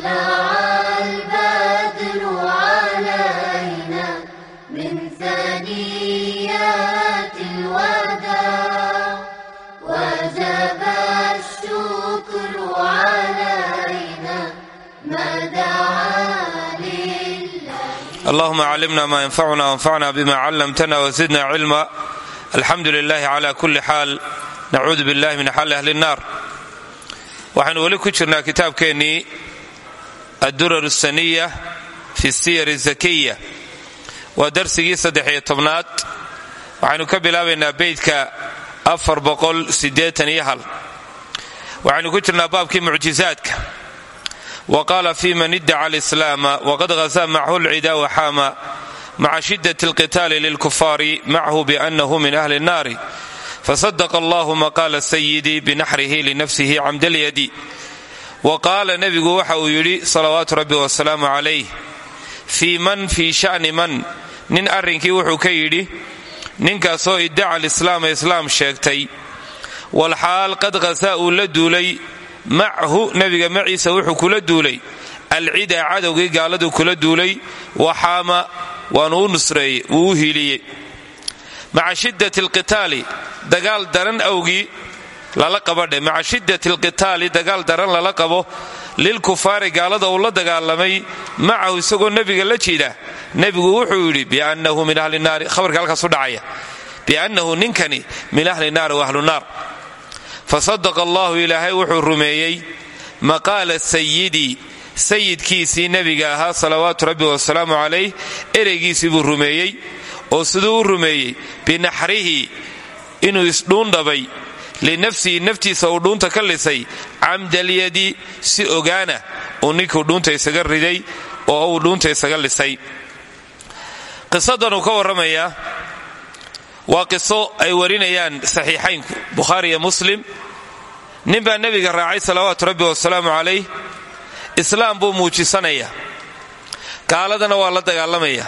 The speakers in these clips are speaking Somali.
طلع البدر علينا من ثنيات الوداع وجب الشكر علينا ما دعا لله اللهم علمنا ما ينفعنا وانفعنا بما علمتنا وزدنا علما الحمد لله على كل حال nacuudu billahi min xali ahli nnaar waxaynu weli ku jirnaa kitaabkeennii addurar saniya fi siyar zakiya waa darsigii saddex-iyo tobnaad waxaynu ka bilaabaynaa beydka waxaynu ku jirnaa baabkii mucjizaadka wa qaala fi man iddaca alislaama waqad ghasaa macahu lcidaa waxaama maca shiddati alqitaali lilkufaari macahu biannahu min ahli nnaari fasadaqa allahu maqaala sayidi binaxrihi linafsihi camdalyadi wa qaala nebigu waxa uu yidhi salawaatu rabbi wasalaamu calayh fii man fii sha'ni man? Nin arrinkii wuxuu ka yidhi ninkaasoo iddaca alislaama islaam sheegtay walxaal qad khasaa uu la duulay machu nebiga maciisa wuxuu kula duulay alcidaa cadowgii gaaladu kula duulay waxaama waanu u nusreeyey wuu u hiiliyey. Maca shiddati dagaal daran awgii lala qabadhe maca shiddati alqitaali dagaal daran lala qabo lilkufaari gaalada uu la dagaalamay macahu isagoo nebiga la jiida nebigu wuxuu yidhi biannahu min ahli naari. Khabarka halkaasu dhacaya. Biannahu ninkani min ahli naari wa ahlu naar. Fasadaqa allahu ilaahay wuxuu rumeeyey maqaala sayidii sayidkiisii nebiga ahaa salawaatu rabbi wasalaamu calayh ereygiisii buu rumeeyey. Oo siduu u rumeeyey binaxrihi inuu isdhuundhabay linafsihi naftiisa uu dhuunta ka lisay camdalyadi si ogaana uu ninkuu dhuunta isaga riday oo uu dhuunta isaga lisay. qisadan uu ka warramayaa waa qiso ay warinayaan saxiixaynku bukhaari iyo muslim. Nin baa nebiga raacay salawaatu rabbi wasalaamu calayh islaam buu muujisanaya. Gaaladana waa la dagaalamaya.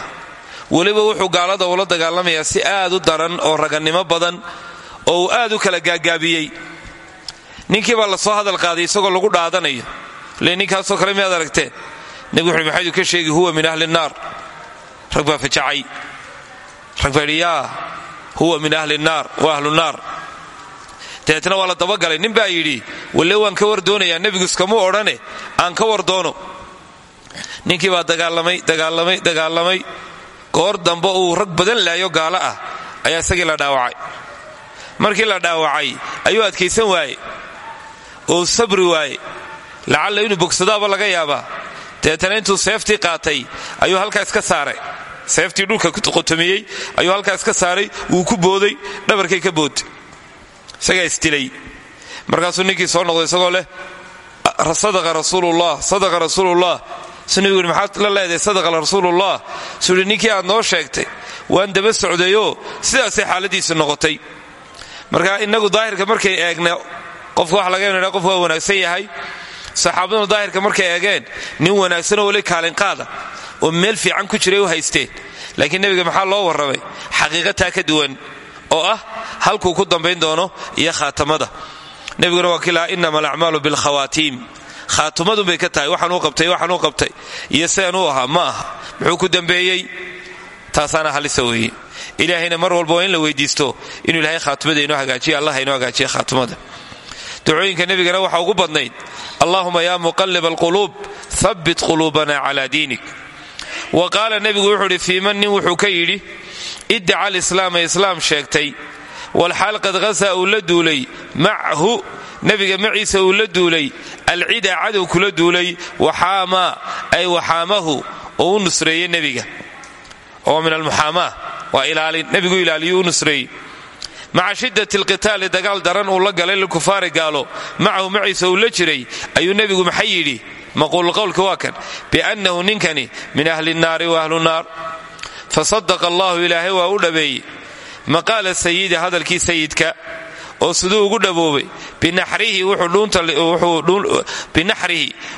Weliba wuxuu gaalada ula dagaalamayaa si aad u daran oo ragannimo badan oo uu aad u kala gaagaabiyey. Ninkii baa la soo hadal qaaday isagoo lagu dhaadanayo le ninkaasoo kale miyaad aragteen nebigu wuxuui maxaydu ka sheegi huwa min ahli nnaar rag baa fajacay. Rag baa huwa min ahli nnaar wa ahlu naar. Dabeetna waa la dabagalay. Nin baa yidhi walle waan ka war doonayaa nebigu iskamuu odhane aan ka war doono. Ninkii baa dagaalamay dagaalamay dagaalamay. Goor dambe uu rag badan laayo gaalo ah ayaa isagii la dhaawacay markii la dhaawacay ayuu adkaysan waaye oo sabri waaye lacalla inuu bogsadaaba laga yaabaa. Dabeetana intuu seeftii qaatay ayuu halkaa iska saaray. Seeftii dhulka qotomiyey ayuu halkaa iska saaray. Wuu ku booday dhabarkay ka boodtay isagaa isdilay. Markaasuu ninkii soo noqday isagoo leh sadaqa rasuulullah sadaqa rasuulullah. Su maxaad la leedahay sadaqa rasuulullah? Suu aad noo sheegtay waan daba socdayoo sidaasay xaaladiisu noqotay marka innagu daahirka markay eegna qofka waxa laga ynadha qof waa wanaagsan yahay saxaabaduna daahirka markay eegeen nin wanaagsanoo weli kaalinqaada oo meel fiican ku jiray u haysteen. Laakiin nebiga maxaa loo warramay? Xaqiiqataa ka duwan oo ah halkuu ku dambayn doono iyo khaatamada. Nebiguna waa kilaa innama alacmaalu bilkhawaatiim khaatumadunbay ka tahay waxaanuu qabtay waxaanuu qabtay iyo sidanuu ahaa ma muxuu ku dambeeyey? Taasaana halisa weeye ilaahayna mar walba waa in la weydiisto inuu ilaahay khaatumada inoo allah inoo hagaajiya khaatumada ducooyinka nebigana waxaa ugu badnayd allahuma yaa muqalib alquluub habbit quluubana calaa diinik wa qaala nebigu wuxuu idhi fii man nin wuxuu ka yidhi iddaca alislaama islaam sheegtay walxaal qad ghasaa uu la duulay maciisa uu la duulay alcidaa cadow kula duulay waxaamaa ay waxaamahu oo u nusreeye nebiga oo min almuxaamaa waa ilaalin nebigu ilaaliyu u nusreeyey maca shiddati alqitaali dagaal daran uu la galay lilkufaari gaalo macahu maciisa uu la jiray ayuu nebigu maxay yidhi? Maquulu qowlka waa kan. Biannahu ninkani min ahli nnaari wa ahlu naar. Fasadaqa allahu ilaahay waa u dhabeeyey maqaala sayidi hadalkii sayidka oo siduu ugu dhaboobay binaxrihi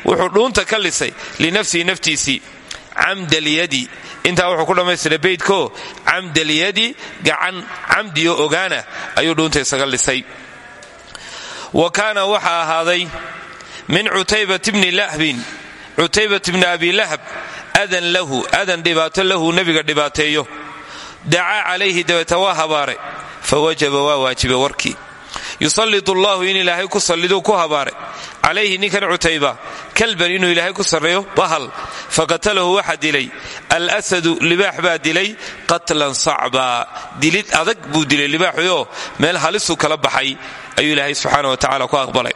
wuxuu dhuunta ka lisay linafsihi naftiisii. Camdalyadi intaa wuxuu ku dhammaystiray beydko camdalyadi gacan camdiyo ogaana ayuu dhuunta isaga lisay. Wa kaana waxaa ahaaday min cutaybat bni lahbin cutaybat bni abi lahab adan lahu adan dhibaato lahu nebiga dhibaateeyo. Dacaa calayhi dabeeta waa habaare fa wajaba waa waajiba warkii yusallitu allahu in ilaahay ku salliduu ku habaaray calayhi ninkan cutayba kalban inuu ilaahay ku sarreeyo bahal. Faqatalahu waxaa dilay. Alasadu libaax baa dilay. Qatlan sacbaa dilid adag buu dilay libaaxuyoo meel halisuu kala baxay ayuu ilaahay subxaana wa tacala ku aqbalay.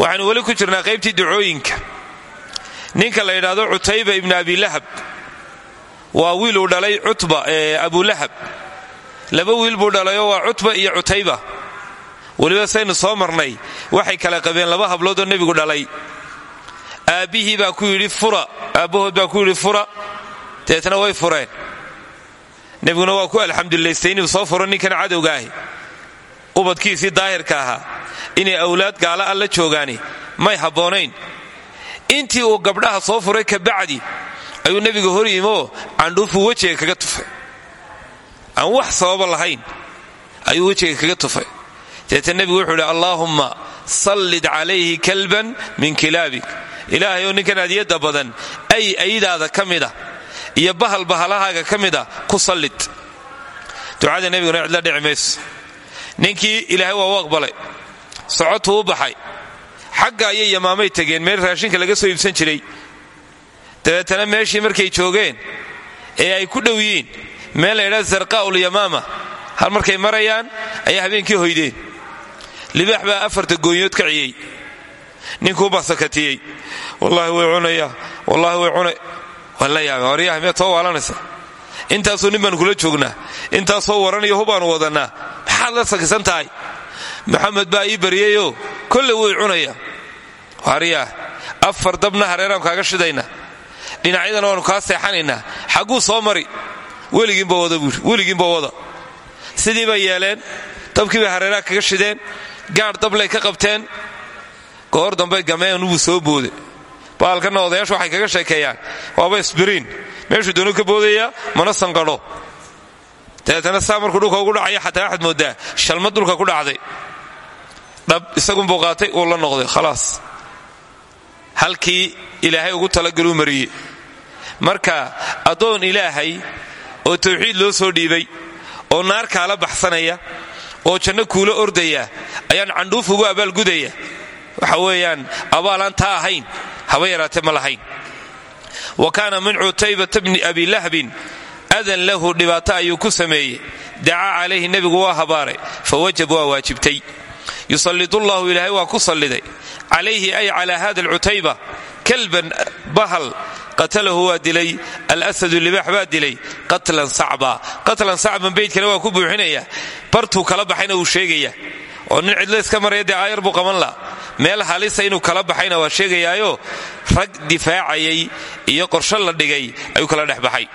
Waxaanu weli ku jirnaa qaybtii ducooyinka. Ninka la yidhaahdo cutayba ibni abilahab waa wiiluu dhalay cutba abulahab laba wiil buu dhalayoo waa cutba iyo cutayba weliba saynu soo marnay. Waxay kala qabeen laba habloodoo nebigu dhalay. Aabbihii baa ku yidhi fura. Aabbahood baa ku yidhi fura. Deetna way fureen. Nebiguna waa ku alxamdulilaystay inuu soo furo ninkan cadowga ahi. Ubadkiisii daahirka ahaa. Inay awlaad gaala alla joogaani. May habboonayn. Intii uu gabdhaha soo furay kabacdi ayuu nebiga hor yimoo candhuufuu wejiga kaga tufay. Aan wax sababa lahayn ayuu wejiga kaga tufay deeta nebigu wuxuu idhi allaahumma sallid calayhi kalban min kilaabik. Ilaahay oo ninkan adiyadda badan ay aydaada ka mida iyo bahal bahalahaaga ka mida ku sallid. Ducada nebiguna cidla dhici mayso. Ninkii ilaahay waa u aqbalay socotuu u baxay. Xagga ayay yamaamay tegeen meel raashinka laga soo iibsan jiray. Dabeetana meeshii markay joogeen ee ay ku dhow yihiin meel la ydhaa sarqaa'ul yamaama hal markay marayaan ayaa habeenkii hoydeen libaax baa afarta goonyood ka ciyey. Ninkuubaa sakatiyey. Wallaahi way cunayaa wallaahi way cuna waan la yaaba waryaha miyaad soo waalanaysa. Intaasoo nin baanu kula joognaa. Intaasoo waranayo hubaanu wadannaa. Maxaad la sakisan tahay? Maxamed baa ii baryayoo kolle way cunaya. Waryaah afar dabna hareeraan kaaga shidayna dhinacyadana waanu kaa seexanaynaa. Xagguu soo mari. Weligiinba wada buuri. Weligiinba wada. Sidii bay yeeleen. Dabkii bay hareeraha kaga shideen gaadh dablay ka qabteen goor dambay gameen wuu soo boode. Baalkanna odayaashu waxay kaga sheekeeyaan waaba isbiriin meeshuu doonu ka boodayaa mana sanqadho dabeetana saa markuu dhulka ugu dhacaya xataa waxaad moodaa shalmad dhulka ku dhacday. Dhab isagunbuu qaatay uu la noqday khalaas. Halkii ilaahay ugu talagaluu mariyey. Marka addoon ilaahay oo tawxiid loo soo dhiibay oo naar kaala baxsanaya oo janno kuula ordaya ayaan candhuuf ugu abaalgudaya waxa weeyaan abaalaan taa ahayn haba yaraatee ma lahayn. Wa kaana min cutaybata bni abi lahbin adan lahu dhibaato ayuu ku sameeyey. Dacaa calayhi nebigu waa habaaray fa wajab waa waajibtay. Yusalidullahu ilaahay waa ku salliday. Calayhi ay calaa hada alcutayba kalban bahal qatalahu waa dilay alasadu libaax baa dilay qatlan sacba. Qatlan sacban beydkana waa ku buuxinaya. Bartuu kala baxayna wuu sheegaya. Oo nin cidlo iska maraya dee aayar buu qaban laha meel halisa inuu kala baxayna waa sheegayaayo rag difaacayay iyo qorsho la dhigay ayuu kala dhex baxay.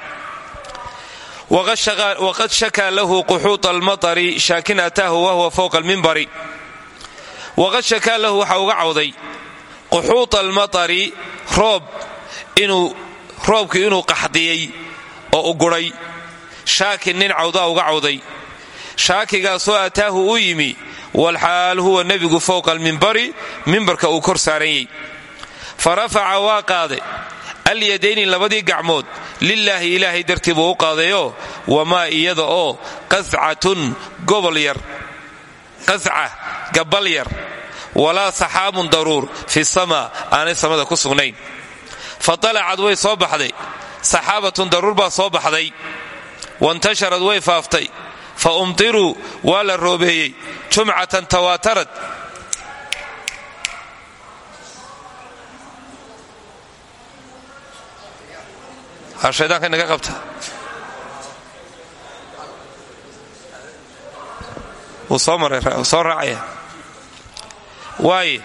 Waqad shakaa lahu quxuuط almaطari shaakin ataahu wahuwa fowqa almimbari waqad shakaa quxuuط almaطari roob inuu roobkii inuu qaxdiyey oo uguray shaakin nin cawdaa uga cawday. Shaakigaasoo ataahu u yimi walxaal huwa nebigu fowqa almimbari mimbarka uu kor saaranyey fa rafaca waa qaade alyadayni labadii gacmood lilaahi ilaahay dartii buu u qaadayoo wamaa iyada oo qascatun gobol yar qasca gabal yar walaa saxaabun daruur fi samaa aanay samada ku sugnayn. Fa talacad way soo baxday. Saxaabatun daruur baa soo baxday. Waintasharad way faaftay. Fa umtiruu waa la roobeeyey. Jumcatan tawaatarad haydaanka naga qabta. Wuu soo maray soo raacaya waaye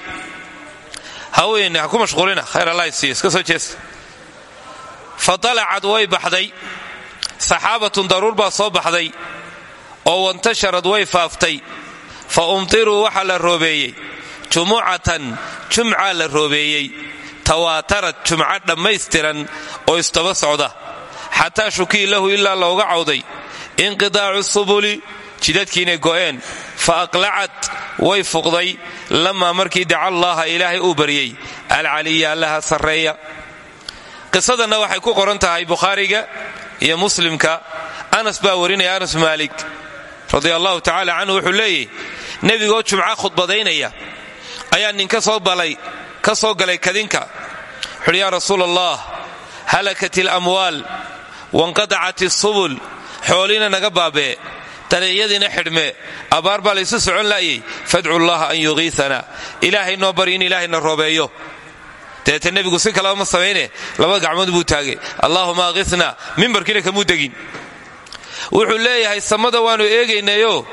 haweenni ha ku mashquulina. Khayr allah siiyo iska soo jeesta fa dalacad way baxday. Saxaabatun daruur baa soo baxday. Oo wantasharad way faaftay. Fa umtiruu waxaa la roobeeyey. Jumucatan jumcaa la roobeeyey. Tawaatarad jumco dhammaystiran oo isdaba socda. Xataa shukii lahu ilaa looga cawday. Inqidaacu subuli jidadkii inay go'een fa aqlacad way fuqday lamaa markii daca allaaha ilaahay uu baryey alcaliya allaha sarreeya. Qisadanna waxay ku qoran tahay bukhaariga iyo muslimka anas baa warinaya anas maalik radia allahu tacaala canhu wuxuu leeyahy nebigoo jumca khudbadaynaya ayaa nin ka soo balay ka soo galay kadinka. Wuxuuhi yaa rasuul allah halakat ilamwaal wanqadacat isubul xooliina naga baabee dariicyadiina xidhme abaar baa laysu socon la'yey fadcu llaha an yugiisana ilaahay noo bari in ilaahayna roobeeyo. Deeta nebigu si kaleba ma samayne laba gacmood buu taagay. Allaahuma aqisna mimbarkiina kamuu degin. Wuxuu leeyahay samada waannu eegaynayo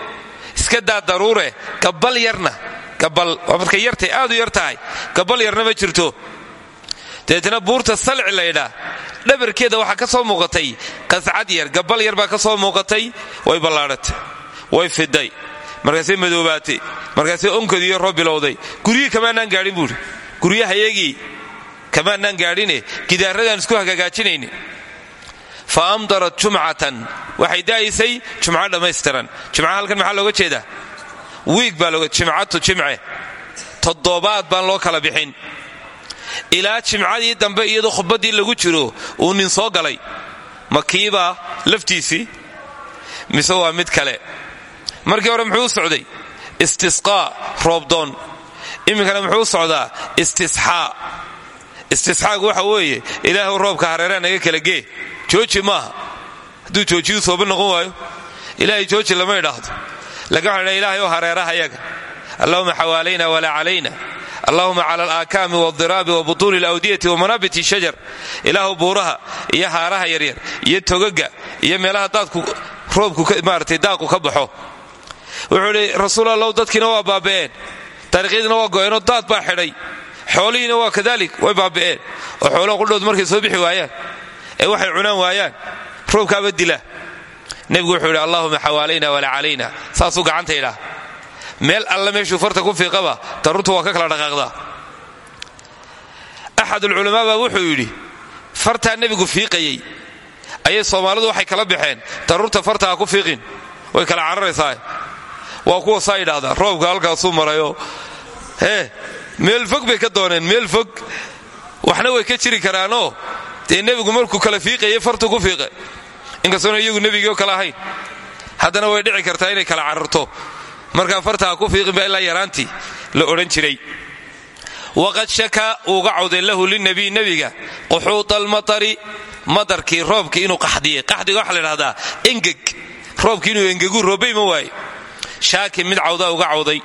iska daa daruure gabal yarna. Gabal waa yartay aad u yar tahay gabal yarna ma jirto deetna buurta salci laydhaa dhabarkeeda waxaa ka soo muuqatay qascad yar gabal yar baa ka soo muuqatay way ballaadhatay way fiday markaasay madoobaatay markaasay onkodiiyo roob bilowday. Guryihii kamaanaan gaadhin buuhi guryahayagii kamaanaan gaadhine gidaarradaan isku hagaagaajinayni fa amdarat jumcatan waxay da'aysay jumco dhammaystiran. Jumca halkan maxaa looga jeedaa? Wiig baa jimcatu jimce. Toddobaad baan loo kala bixin ilaa jimcadii dambe iyadoo khudbaddii lagu jiro uu nin soo galay. Ma kiibaa laftiisii? Mise waa mid kale? Markii hore muxuu u socday? Istisqaa roobdoon iminkana muxuu u socdaa? Istisxaa istisxaagu waxa weeye ilaahu roobka hareeraha naga kala gee. Jooji maaha. Hadduu joojiyuu sooba noqon waayo. Ilaahay jooji lama idhaahdo laakiin waxa dha ilahay hareeraha yaga allahuma xawaalayna walaa calayna allahuma cala alaakaami waldiraabi wa butuuni alawdiyati wa manaabiti shajar. Ilaahu buuraha iyo haaraha yaryar iyo togaga iyo meelaha daadku roobku maaragtay daaqu ka baxo. Wuxuu idhi rasuul dadkiina waa baaba'een. Dariiqyadiina waa go'eenoo daad baa xidhay. Xoolihiina waa kadalik way baaba'een. Oo xoolaha qudhood markay soo bixi waayaan ee waxay cunaan waayaan roobkaaba dila. Nebigu wuxuu idhi allahuma xawaalayna walaa calayna saasuu gacanta idhaa meel alla meeshuu farta ku fiiqaba darurtu waa ka kala dhaqaaqdaa axadulculamaa baa wuxuu yidhi fartaa nebigu fiiqayey. Ayay soomaalidu waxay kala baxeen darurta farta ku fiiqin. Way kala cararaysaa. Waa kuwa saa yidhaahdaa roobka halkaasuu marayoo hee meel fog bay ka dooneen meel fog. Waxna way ka jiri karaanoo? Dee nebigu markuu kala fiiqayay fartu ku fiiqe inkastoona iyagu nebigii oo kale ahayn. Haddana way dhici kartaa inay kala cararto markaa farta ha ku fiiqinba ilaa yaraantii la odhan jiray. Waqad shakaa uuga cawday lahu linabiy nebiga quxuuta almatari madarkii roobkii inuu qaxdiyey qaxdiga waxaa la idhahdaa engeg roobkii inuu roobay ma waaye. Shaaki mid cawdaa uga cawday.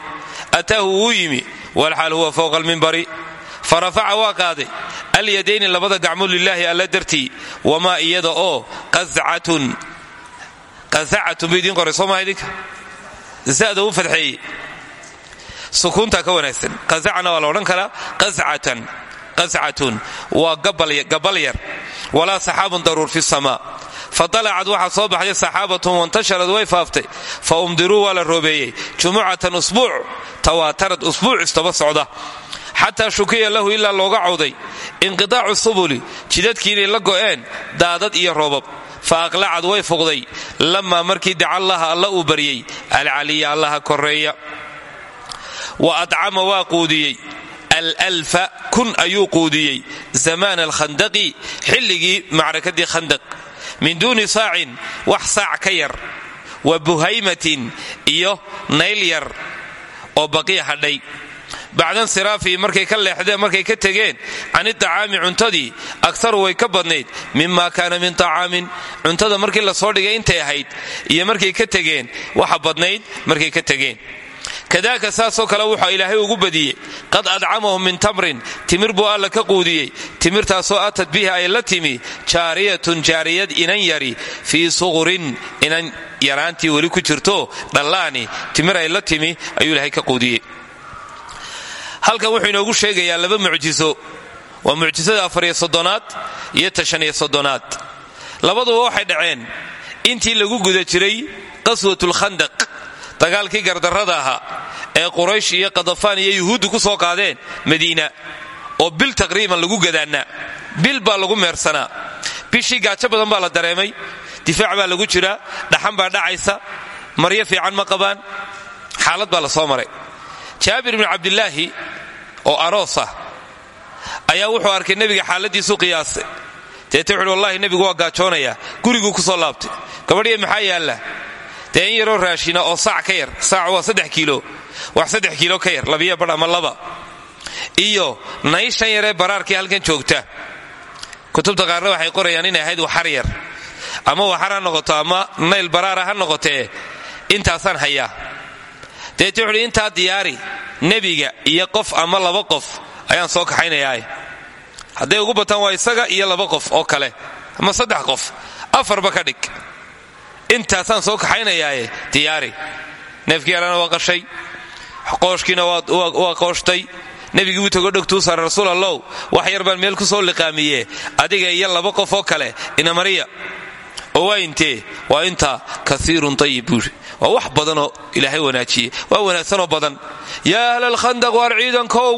Ataahu wuu yimi walxaal huwa fowqa almimbari farafaca waa qaaday alyadayni labada gacmood lilaahi alla dartii wamaa iyada oo qascatun qasacatun bu idiin qoray soo zada u fadxeeyey sukuuntaa ka wanaagsan. Qasacna waa la odhan karaa qascatan qascatun waa gabal yar. Walaa saxaabun daruur fi samaa. Fadalacad waxaa soo baxday saxaabatun wantasharad way faaftay. Fa umdiruu waa la roobeeyey. Jumucatan usbuuc tawaatarad usbuuc istaba socda. Xataa shukiya lahu ilaa looga cawday. Inqitaacu subuli jidadkii inay la go'een daadad iyo roobab fa aqlacad way fuqday. Lamaa markii daca allaha alla uu baryey alcaliya allaha koreeya wa adcama waa quudiyey. Alalfa kun ayuu quudiyey. Zamaana alkhandaqi xilligii macrakadii khandaq. Min duuni saacin wax saac ka yar. Wa buhaymatin iyo nayl yar. Oo baqiya hadhay bacdan siraafii markay ka leexdeen markay ka tegeen can iطacaami cuntadii aktaru way ka badnayd. Mima kaana min طacaamin cuntada markii la soo dhigay intay ahayd iyo markay ka tegeen waxa badnayd markay ka tegeen. Kadaaka saasoo kale wuxuu ilaahay ugu badiyey qad adcamahum min tamrin timir buu alla ka quudiyey. Timirtaasoo atad bihi ay la timi jaariyatun jaariyad inan yari fii suqrin inan yaraantii weli ku jirto dhallaani timir ay la timi ayuu ilaahay ka quudiyey halkan wuxuu inoogu sheegayaa laba mucjiso waa mucjisada afariyo soddonaad iyo tashaniyo soddonaad. Labaduba waxay dhaceen intii lagu guda jiray qaswatulkhandaq dagaalkii gardarrada ahaa ee quraysh iyo kadafaan iyo yuhuuddu ku soo qaadeen madiina oo bil taqriiban lagu gadaannaa bil baa lagu meersanaa. Bishii gaajo badan baa la dareemay. Difaac baa lagu jiraa dhaxan baa dhacaysa maryo fiican ma qabaan xaalad baa la soo maray jaabir ibnu cabdilaahi oo aroos ayaa wuxuu arkay nebiga xaaladiisu qiyaastay deeta wuxuuhi wallahi nebigu waa gaajoonayaa. Guriguu ku soo laabtay. Gabadhiya maxaa yaalla dee in yaroo raashina oo saac ka yar. Saac waa saddex kiilo. Wax saddex kiilo ka yar. Labiyo badh ama laba. Iyo nayshan yaree baraarkii halkan joogta. Kutubta qaarna waxay qorayaan inay ahayd waxar yar. Ama waxar ha noqoto ama nayl baraara ha noqotee. Intaasaan hayaa deeta wuxuuhi intaa diyaari nebiga iyo qof ama laba qof ayaan soo kaxaynayaa hadday ugu bataan waa isaga iyo laba qof oo kale ama saddex qof afarba ka dhig. Intaasaan soo kaxaynayaaye diyaari. Neefkii yarana waa qashay qooshkiina waa qooshtay nebigii u tago dhogtuu saara rasuul allow wax yar baan meel ku soo liqaamiye. Adiga iyo laba qof oo kale inamariya oo waa intee waa intaa kaiirun ayib buuri waa wax badanoo ilaahay wanaajiye. Waa wanaagsanoo badan. Yaa ahla alkhandaq waar ciidankow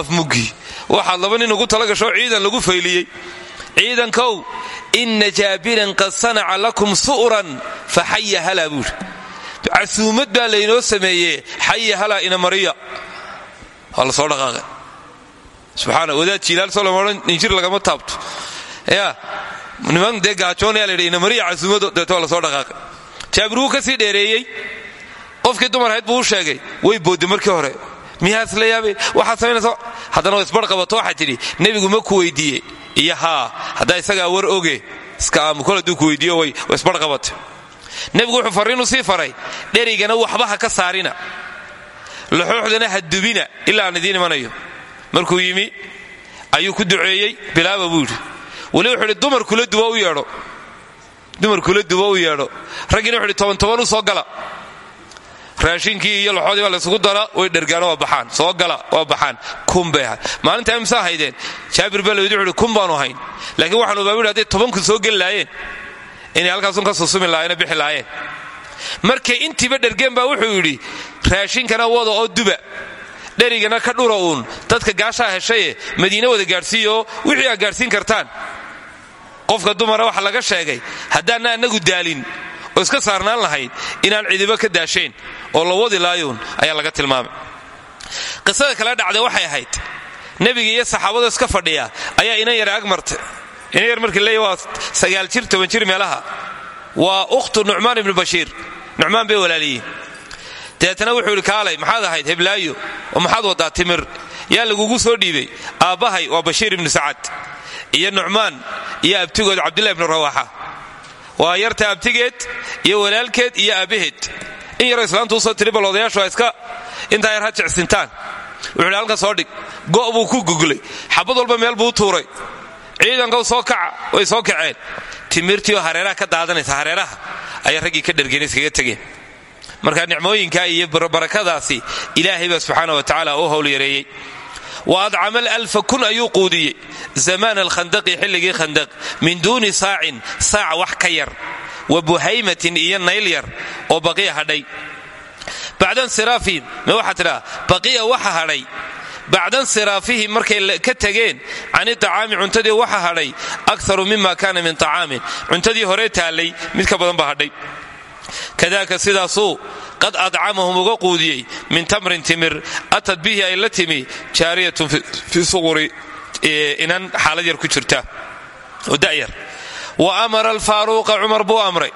afmuggii waxaad laba nin ugu tala gasho ciidan lagu fayliyey. Ciidankow inna jaabiran qad sanaca lakum su'ran fa xaya halaa buuri casuumad baa laynoo sameeye xaya halaa inamariya waa la soo dhaqaaqay. Subxaana wadaad jiilaal solom odhan injir lagama taabto. Yaa niman dee gaajoonaya la yidhi inamariya casuumado deeto waa la soo dhaqaaqay jaabir wuu ka sii dheereeyey? Qofkii dumar ahayd buu u sheegay way boodday markii hore. Miyaa isla yaabay waxaad samaynaysa haddana wa isbarqabato waxaa tidhi nebigu ma ku weydiiye iyo haa haddaa isagaa war oge iska aamu kol hadduu ku weydiiyo way isbarqabatay nebigu wuxuu farriinu sii faray dherigana waxba ka saarina. Laxooxdana ha dubina ilaa aan markuu yimi ayuu ku duceeyey bilaaba buu wuxuu dumar kula dubo u yeedho dumar kula dubo u yeedho. Raggiina wuxu idhi toban toban u soo gala. Raashinkii iyo laxoodii baa laysugu dara way dhergaano waa baxaan. Soo gala waa baxaan. Kun bay ahayd. Maalintaa haydeen. Jaabir baa lawidi wuxuuhi kun baanu hayn. Laakiin waxaanu baabu yidhi hadday tobanku soo geli laayeen inay halkaasun ka susumi lahaayeen bixi lahaayeen. Markay intiiba dhergeen baa wuxuu yidhi raashinkana wada oo duba. Dherigana ka dhura uun. Dadka gaashaa heshaye madiine wada gaadhsiiyaoo wixii aad gaadhsiin kartaan qofka dumara waxa laga sheegay haddaanna annagu daalin oo iska saarnaan lahayd inaan cidibo ka daasheen oo la wadi laayuun ayaa laga tilmaamay. Qisada kale dhacday waxay ahayd nebiga iyo saxaabada iska fadhiya ayaa inan yar ag martay. Inan yar markii leeya waa sagaal jir toban jir meelaha waa ukhtu nucmaan ibnu bashiir. Nucmaan bay walaaliyiin. Dabeetana wuxuu idhi kaalay maxaad ahayd heblaayo oo maxaad waddaa timir? Yaa lagugu soo dhiibay aabbahay waa bashiir ibnu sacad iyo nucmaan iyo abtigood cabdillahi ibnu rawaaxa waa yarta abtigeed iyo walaalkeed iyo aabbaheed in yaroo islaamtu u soo tiri bal odayaashu iska intaa yar ha jecsintaan. Wuxuu hi halka soo dhig. Go' buu ku guglay. Xabad walba meel buu u tuuray ciidankow soo kaca way soo kaceen. Timirtii hareeraha ka daadanaysa hareeraha ayaa raggii ka dhergeen iskaga tegeen. Marka nicmooyinka iyo barakadaasi ilaahay baa subxaana wa tacaala u howl yareeyey wa adcama alalfa kun ayuu quudiyey zamaan alkhandaqi xilligii khandaq min duuni saacin saac wax ka yar wa buhaymatin iyo nayl yar oo baqiya hadhay bacda nsiraafihim me waxaa tidhaa baqiya waxa hadhay bacda nsiraafihim markay ka tegeen can iطacaami cuntadii waxa hadhay akaru mima kana min طacaamin cuntadii hore taallay mid ka badan ba hadhay kadaka sidaasuu qad adcamahum uga quudiyey min tamrin timir. Atad bihi ay la timi jaariyatun fii suquri inan xaalad yar ku jirta. Oo da'yar wa amara alfaaruuqa cumar buu amray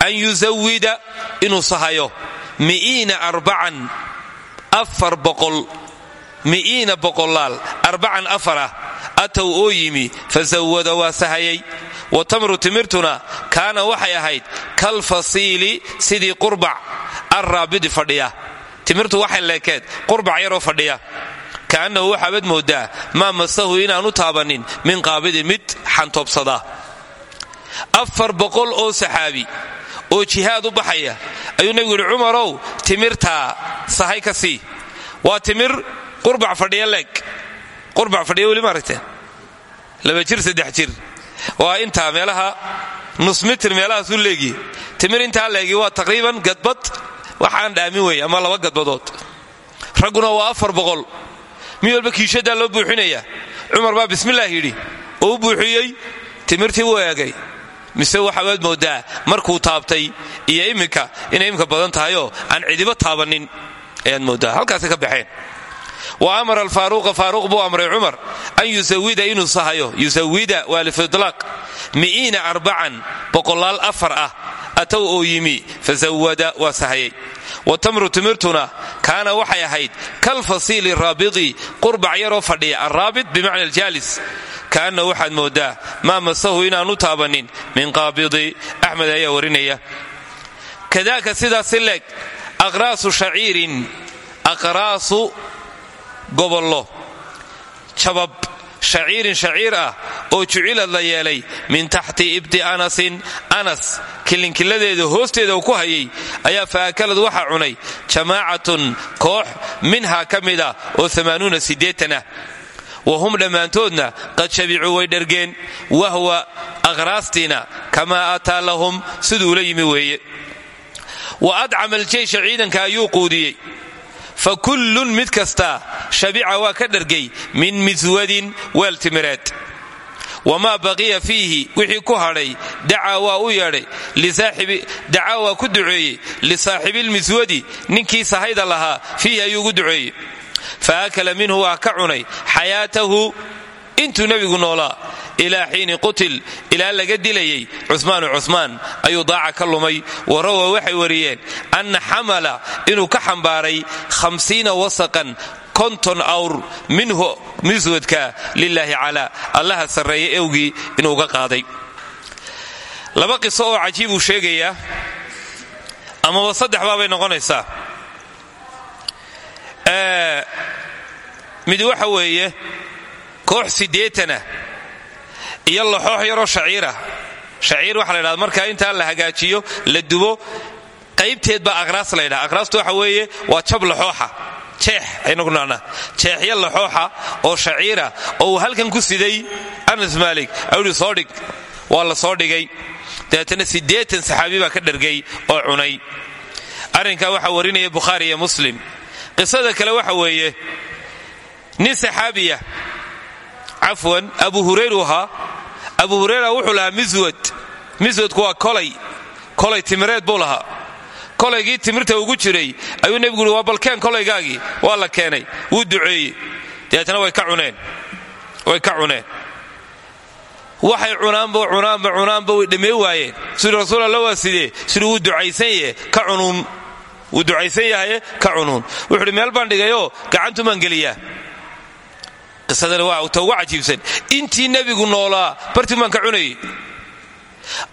an yusawida inuu sahayo mi'iina arbacan afar boqol mi'iina boqolaal arbacan afar ah. Atow oo yimi fasawada waa sahayay wa tamru timirtuna kaana waxay ahayd kalfasiili sidii qurbac arraabidi fadhiya. Timirtu waxay leekeed qurbac yaroo fadhiya. Kaannahu waxaabad moodaa maa masahu inaanu taabanin min qaabidin mid xantoobsada afar boqol oo saxaabi oo jihaad u baxaya ayuu nebigu yidhi cumarow timirtaa sahay ka sii. Waa timir qurbac fadhiya leeg. Qurbac fadhiya weli ma aragteen laba jir saddex jir waa intaa meelaha nus mitir meelahaasuu leegiye timir intaa leegi waa taqriiban gadbad waxaan dhaamin wey ama laba gadbadood. Ragguna waa afar boqol. Mid walba kiishadaa loo buuxinaya cumar baa bismillaah yidhi oo u buuxiyey timirtii wuu eegay. Mise waxaad moodaa markuu taabtay iyo iminka inay iminka badan tahayoo aan cidibo taabanin ayaad moodaa. Halkaasi ka baxeen wa amara alfaaruuqa faaruuq buu amray cumar an yusawida inuu sahayo. Yusawida waa lifidlaaq mi'iina arbacan boqolaal afar ah atow oo yimi fasawada waa sahayay. Wa tamru timirtuna kaana waxay ahayd kalfasiili raabidi qurbac yaroo fadhiya. Alraabid bimacna aljaalis kaanna waxaad moodaa maa masahu inaanu taabanin min qaabidi. Axmed ayaa warinaya. Kadaaka sidaasi leeg aqraasu shaciirin aqraasu gobollo. Jabab shaciirin shaciir ah oo jucilad la yeelay min taxti ibti anasin anas kilinkiladeeda hoosteeda ku hayay ayaa faakalad waxaa cunay jamaacatun koox minhaa ka mid ah oo ah wa hum dhammaantoodna qad shabicuu way dhergeen wahwa aqraastiina kamaa aataa lahum siduu la yimi weeye. Wa adcama aljeysha ciidanka ayuu quudiyey fa kullun mid kasta shabica waa ka dhargay min miswadin weel timireed. Wamaa baqiya fiihi wixii ku hadhay dacaa waa u yeedhay dacaa waa ku duceeyey lisaaxibilmiswadi ninkii sahayda lahaa fiihi ayuu ugu duceeyey. Fa akala minhu waa ka cunay xayaatahu intuu nebigu noolaa ilaa xiini qutil ilaa laga dilayay cumaanu cumaan ayuu daaca ka lumay. Warawa waxay wariyeen anna xamala inuu ka xambaaray hamsiina wasaqan konton awr minhu miswadka lilaahi calaa. Allaha sarreeya ewgii inuu ga qaaday. Laba qiso oo cajiibuu sheegayaa amaba saddex baabay noqonaysaa. Mid waxa weeye koox siddeetanah iyo laxoox yaroo shaciirah shaciir waxa la ydhahda markaa intaa la hagaajiyo la dubo qaybteed baa aqraas la ydhaha aqraastu waxa weeye waa jab laxooxa jeex aynagu nacnaa jeexyo laxooxa oo shaciira oo uu halkan ku siday anas maalik ayuuhi soo dhig. Waa la soo dhigay. Dabeetana siddeetan saxaabi baa ka dhargay oo cunay. Arrinkaa waxaa warinaya bukhaari iyo muslim. Qisada kale waxa weeye nin saxaabiya cafwan abu hurayru ahaa. Abu hurayra wuxuu lahaa miswad. Miswadku waa kolay. Kolay timireed buu lahaa. Kolaygii timirta ugu jiray ayuu nebigu uhi waa balkeen kolaygaagii. Waa la keenay. Wuu duceeyey. Dabeetana way ka cuneen. Way ka cuneen. Waxay cunaanba cunaanba cunaanba way dhammee waayeen. Siduu rasuul alla waa sidee? Siduu wuu ducaysan yahe ka cunuun. Wuu ducaysan yahaye ka cunuun. Wuxuu uhi meel baan dhigayoo gacantumaan geliyaa qisadana waa ta ugu cajiibsan. Intii nebigu noolaa bartuun baan ka cunayey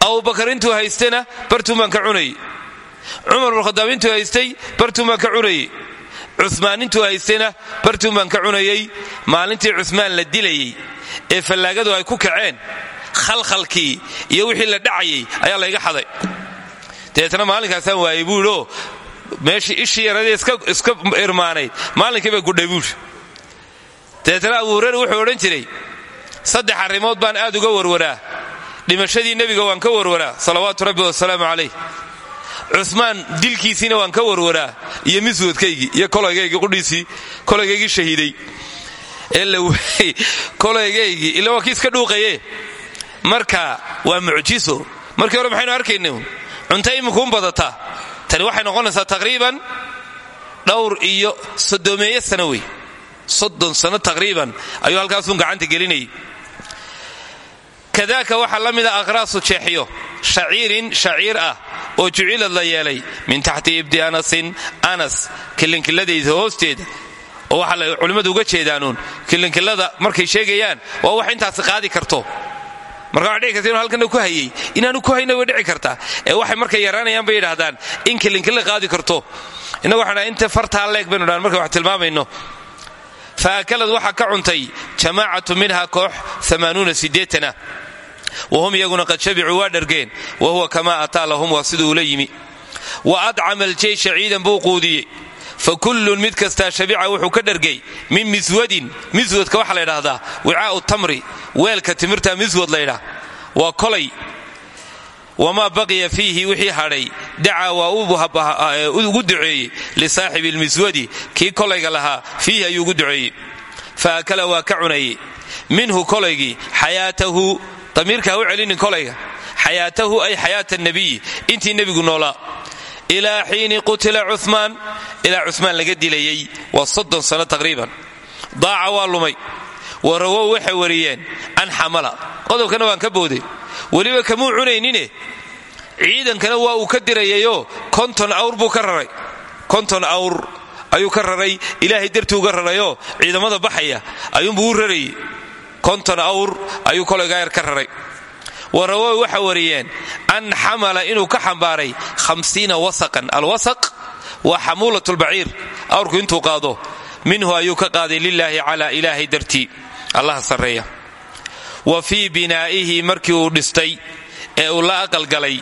abubakar intuu haystana bartuun baan ka cunayey cumar binkhadaab intuu haystay bartuun baan ka cunayey cumaan intuu haystayna bartuun baan ka cunayey maalintii cumaan la dilayey ee fallaagadu ay ku kaceen khalkhalkii iyo wixii la dhacayay ayaa layga xaday. Dabeetana maalinkaasaan waayey buuioo meeshii ishii yaradii iska irmaanayd maalinkii bay gudhay buuri dabeetana abu hureyre wuxuu odhan jiray saddex arrimood baan aad uga warwaraa. Dhimashadii nebiga waan ka warwaraa. Salawaatu rabbi wasalaamu calayh. Cumaan dilkiisiina waan ka warwaraa iyo miswadkaygii iyo kolaygaygii qudhiisii kolaygaygii shahiiday. Kolaygaygii ila waa kii iska dhuuqaye marka waa mucjiso. Markii hore maxaynu arkayna cunto iminkuun badataa tani waxay noqonaysaa taqriiban dhowr iyo sodomeeyo sano wey soddon sano taqriiban ayuu halkaasuun gacanta gelinayay. Kadaaka waxaa la mida aqraasu jeexyo shaciirin shaciir ah oo jucilad la yeelay min taxti ibdi anasin anas kilinkiladayda hoosteeda oo waxaa culimmadu uga jeedaanuun kilinkilada markay sheegayaan waa wax intaasi qaadi karto. Marka waa dhici karta inu ku hayay inaanu ku hayna way dhici ee waxay markay yaraanayaan bay yidhaahdaan in kilinkila qaadi karto. Innagu waxaan inta fartaa leeg baynu dhahan marka wax tilmaamayno fa akalad waxaa ka cuntay jamaacatu minha koox sideetana wahum iyaguna qad shabicuu waa dhargeen wa huwa kamaa ataa lahum waa siduu ula yimi wa adcama aljeysha ciidan buu quudiyey fa kullun mid kastaa shabica wuxuu ka dhargay min miswadin miswadka waxaa la ydhahdaa wicaau tamri weelka timirta miswad laydhaa waa kolay wamaa baqiya fiihi wixii hadhay dacaa waa ugu duceeyey lisaaxibi lmiswadi kii kolayga lahaa fiihi ayuu ugu duceeyey fa akala waa ka cunayey minhu kolaygii xayaatahu damiirka ha u celinin kolayga xayaatahu ay xayaata nabiyi intii nebigu noolaa ilaa xiini qutila cumaan ilaa cumaan laga dilayey waa soddon sano taqriiban daaca waa lumay warawow waxay wariyeen an xamala. Qodobkana waan ka booday. Weliba kamuu cunaynine? Ciidankana waa uu ka dirayayoo konton awr buu ka raray. Konton awr ayuu ka raray. Ilaahay dartii uga rarayoo ciidamada baxaya ayuunbuu u rarayay konton awr ayuu kolay gaayar ka raray. Warawow waxa wariyeen an xamala inuu ka xambaaray hamsiina wasaqan. Alwasaq waa xamuulat lbaciir awrku intuu qaado minhu ayuu ka qaaday lilaahi calaa ilaahay dartii allaha sarreeya. Wa fii binaa'ihi markii uu dhistay ee uu la aqalgalay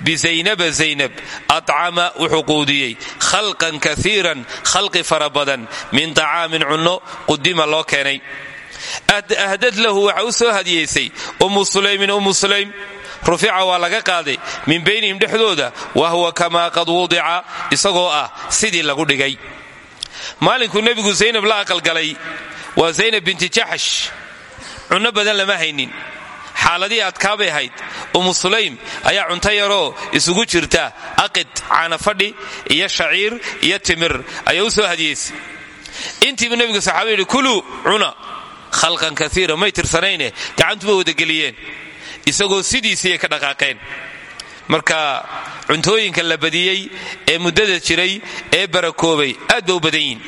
bizaynaba zaynab acama wuxuu quudiyey. Khalqan kaiiran khalqi fara badan min طacaamin cunno qudima loo keenay. Ahdad lahu waxa u soo hadiyeysay. Ummu sulaymin ummu sulaym rufica waa laga qaaday. Min baynihim dhexdooda wa huwa kamaa qad wudica isagoo ah sidii lagu dhigay. Maalinkuu nebigu zaynab la aqalgalay waa zaynab binti jaxsh cunno badan lama haynin. Xaaladihii adkaabay ahayd. Ummu sulaym ayaa cunto yaroo isugu jirta. Aqid caanafadhi iyo shaciir iyo timir. Ayaa u soo hadiyeysay. Intiibu nebigu saxaaba yidhi kuluu cuna khalqan kaiira may tirsanayne gacantuba wadageliyeen. Isagoo sidiisiiay ka dhaqaaqeen. Marka cuntooyinka la badiyey ee muddada jiray ee barakoobay aad ba u badan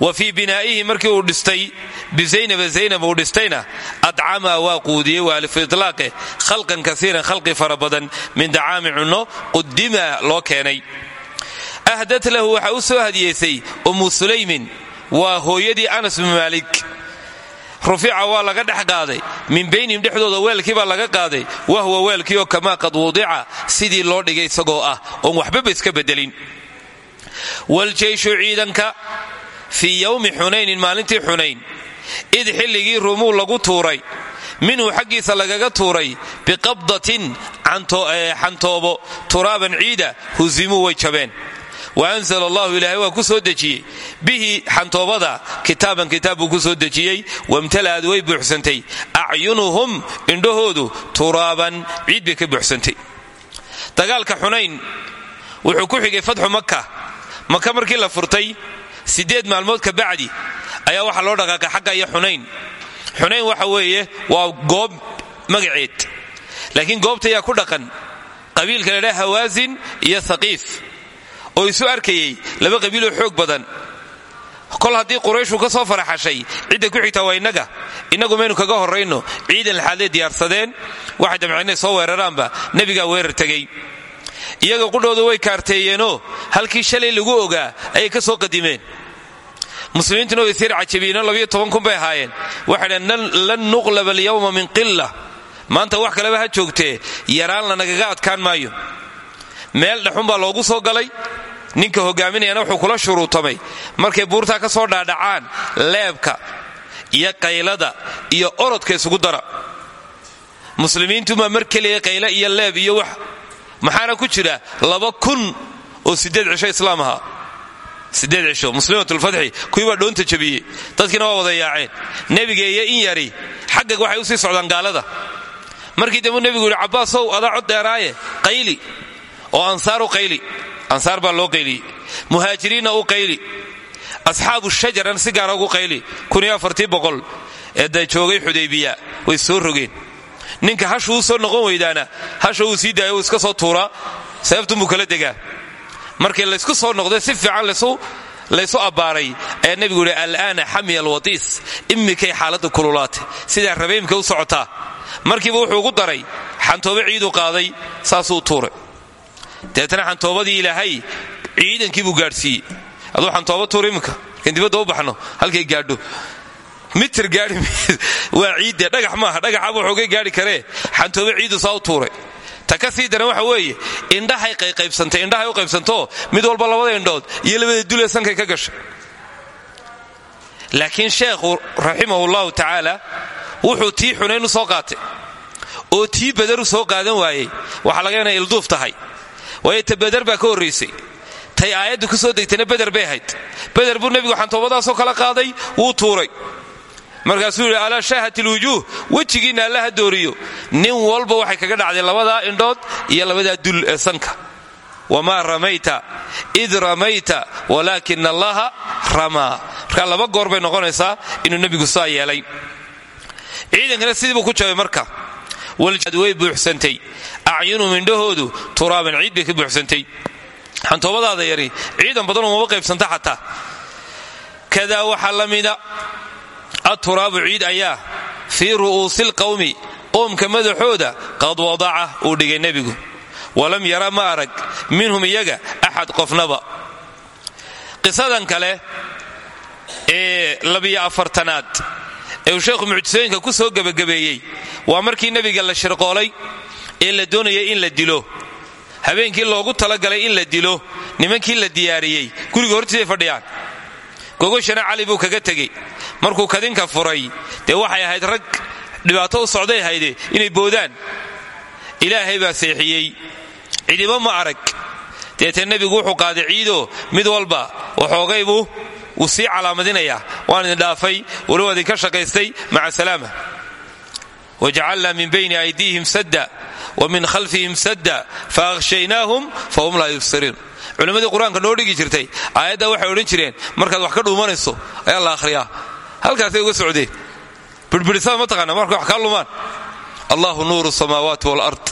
wa fii binaa'ihi markii uu dhistay bizaynaba zaynab uu dhistayna adcamaa waa quudiyey waa alifu itlaaqe khalqan kaiiran khalqi fara badan min dacaami cunno qudima loo keenay. Ahdad lahu waxa u soo hadiyeysay ummu sulaymin waa hooyadii anas bin maalik. Waa laga dhex qaaday min baynihim dhexdooda weelkii baa laga qaaday wahwa weelkii oo kamaa qad wudica sidii loo dhigay isagoo ah oon waxbaba iska bedelin. Waljeyshu ciidanka fii yowmi xunaynin maalintii xunayn. Id xilligii rumuu lagu tuuray minhu xaggiisa lagaga tuuray biqabdatin xantoobo turaaban ciida huzimuu way jabeen. Wa anzala allahu ilaahay waa ku soo dejiyey. Bihi xantoobada kitaaban kitaab buu ku soo dejiyey wamtala'ad way buuxsantay. Acyunuhum indhahoodu turaaban ciid bay ka buuxsantay. Dagaalka xunayn wuxuu ku xigay fatxu maka maka markii la furtay siddeed maalmood ka bacdi ayaa waxaa loo dhaqaaqay xagga iyo xunayn. Xunayn waxa weeye waa goob magaceed. Laakiin goobta ayaa ku dhaqan. Qabiilka la dhaha hawaasin iyo haqiif oo isu arkayey laba qabiiloo xoog badan. Kol haddii qurayshu ka soo faraxashay cidda ku xigtaa waa innaga. Innagu maynu kaga horrayno ciidan laxaadley diyaarsadeen. Waxay damceen inay soo weeraraanba nebigaa weerar tegey. Iyaga qudhooda way kaarteeyeenoo halkii shalay lagu ogaa ayay ka soo qadimeen muslimiintuna way sir cajabiyeenoo toban kun bay ahaayeen. Waxay dhaheen lan nuqlaba alyawma min qilla. Maanta wax kaleba ha joogtee yaraan lanagaga adkaan maayo. Meel dhexun baa loogu soo galay. Ninka hogaaminayana wuxuu kula shuruutamay. Markay buurtaa ka soo dhaadhacaan leebka iyo qaylada iyo orodka isugu dara. Muslimiintumaa mar keliya qayla iyo leeb iyo wax. Maxaana ku jira laba kun oo sideed cisho islaam ahaa sideed cisho muslimatulfatxi kuwii baa dhoonta jabiyey dadkiina waa wada yaaceen. Nebiga in yari xagga waxay u sii socdaan gaalada. Markii dambu nebigu yidhi cabbaasow adaa cod dheeraaye qayli. Oo ansaaru qayli. Ansaar baa loo qayliyey muhaajiriinna u qayli. Asxaabu shajaran si gaara ugu qayli. Ee da joogay xudaybiya way soo rogeen. Ninka hashu u soo noqon weydaana hasha uu sii daaya uu iska soo tuuraa sababtunbuu kala degaa markii laysku soo noqday si fiican laysu abbaaray ayaa nebigu yidhi al'aana xamiya alwatiis imikay xaaladda kululaatay sidaa rabeymka u socotaa. Markiiba wuxuu ugu daray xantoobe ciiduu qaaday saasuu tuuray. Deetana xantoobadii ilaahay ciidankiibuu gaadhsiiyey. Aduu xantooba tuur iminka baxno halkay gaadho. Mitir gaai waa ciidde dhagax maaha dhagaxaba waxoogay gaari karee. Xantoobe ciidu saa tuuray ta ka sii daran waxa weeye indhahay qayqaybsantay indhahay u qaybsantoo mid walba labada indhood iyo labada dule sankay ka gashay. Laakiin sheekhu raximahullahu tacaala wuxuu tii xunayn u soo qaatay. Oo tii badaru soo qaadan waayey. Waxaa laga inay ilduuf tahay. Waayo ta badar baa ka horraysay tay aayaddu ku soo degtayna beder bay ahayd. Beder buu nebigu xantoobadaasoo kala qaaday wuu tuuray markaasuu yidhi alaa shaahat ilwujuuh wejigiinna allaha dooriyo nin walba waxay kaga dhacday labadaa indhood iyo labadaa dul ee sanka. Wamaa ramayta? Id ramayta walaakina allaha ramaa. Markaa laba goor bay noqonaysaa inuu nebigu saa yeelay. Ciidankana sidii buu ku jabay marka. Waljad way buuxsantay. Acyunum indhahoodu turaaban ciid bay ka buuxsantay. Xantoobadaada yari ciidan badan umama qaybsanta xataa. Kadaa waxaa la mida aturaabu ciid ayaa fii ru'uusi lqawmi qoomka madaxooda qad wadaca uu dhigay nebigu. Walam yara ma arag minhum iyaga axad qofnaba. Qisadan kale ee labiyo afartanaad ee uu sheekhu mucjisooyinka ku soo gebagabeeyey waa markii nebiga la shirqoolay ee la doonayay in la dilo. Habeenkii loogu talagalay in la dilo nimankii la diyaariyey guriga hortiisay fadhiyaan gogoshana cali buu kaga tegey. Markuu kadinka furay dee waxay ahayd rag dhibaato u socday hayde inay boodaan. Ilaahay baa seexiyey. Cidiba ma arag. Deetee nebigu wuxuu qaaday ciidoo mid walba waxoogaybuu wuu sii calaamadinayaa waan idin dhaafay walow idinka shaqaystay maca salaama. Wajacalnaa min bayni aydiihim sadda wa min khalfihim sadda fa akhshaynaahum fa hum laa yubsiriin culimmadii qur'aanka noo dhigi jirtay aayadda waxay odhan jireen markaad wax ka dhuumanayso ayaa la akhriyaa. Halkaasay uga socdeen. Birbidhisada ma taqaana markay wax kaa lumaan. Allahu nuuru samaawaati walard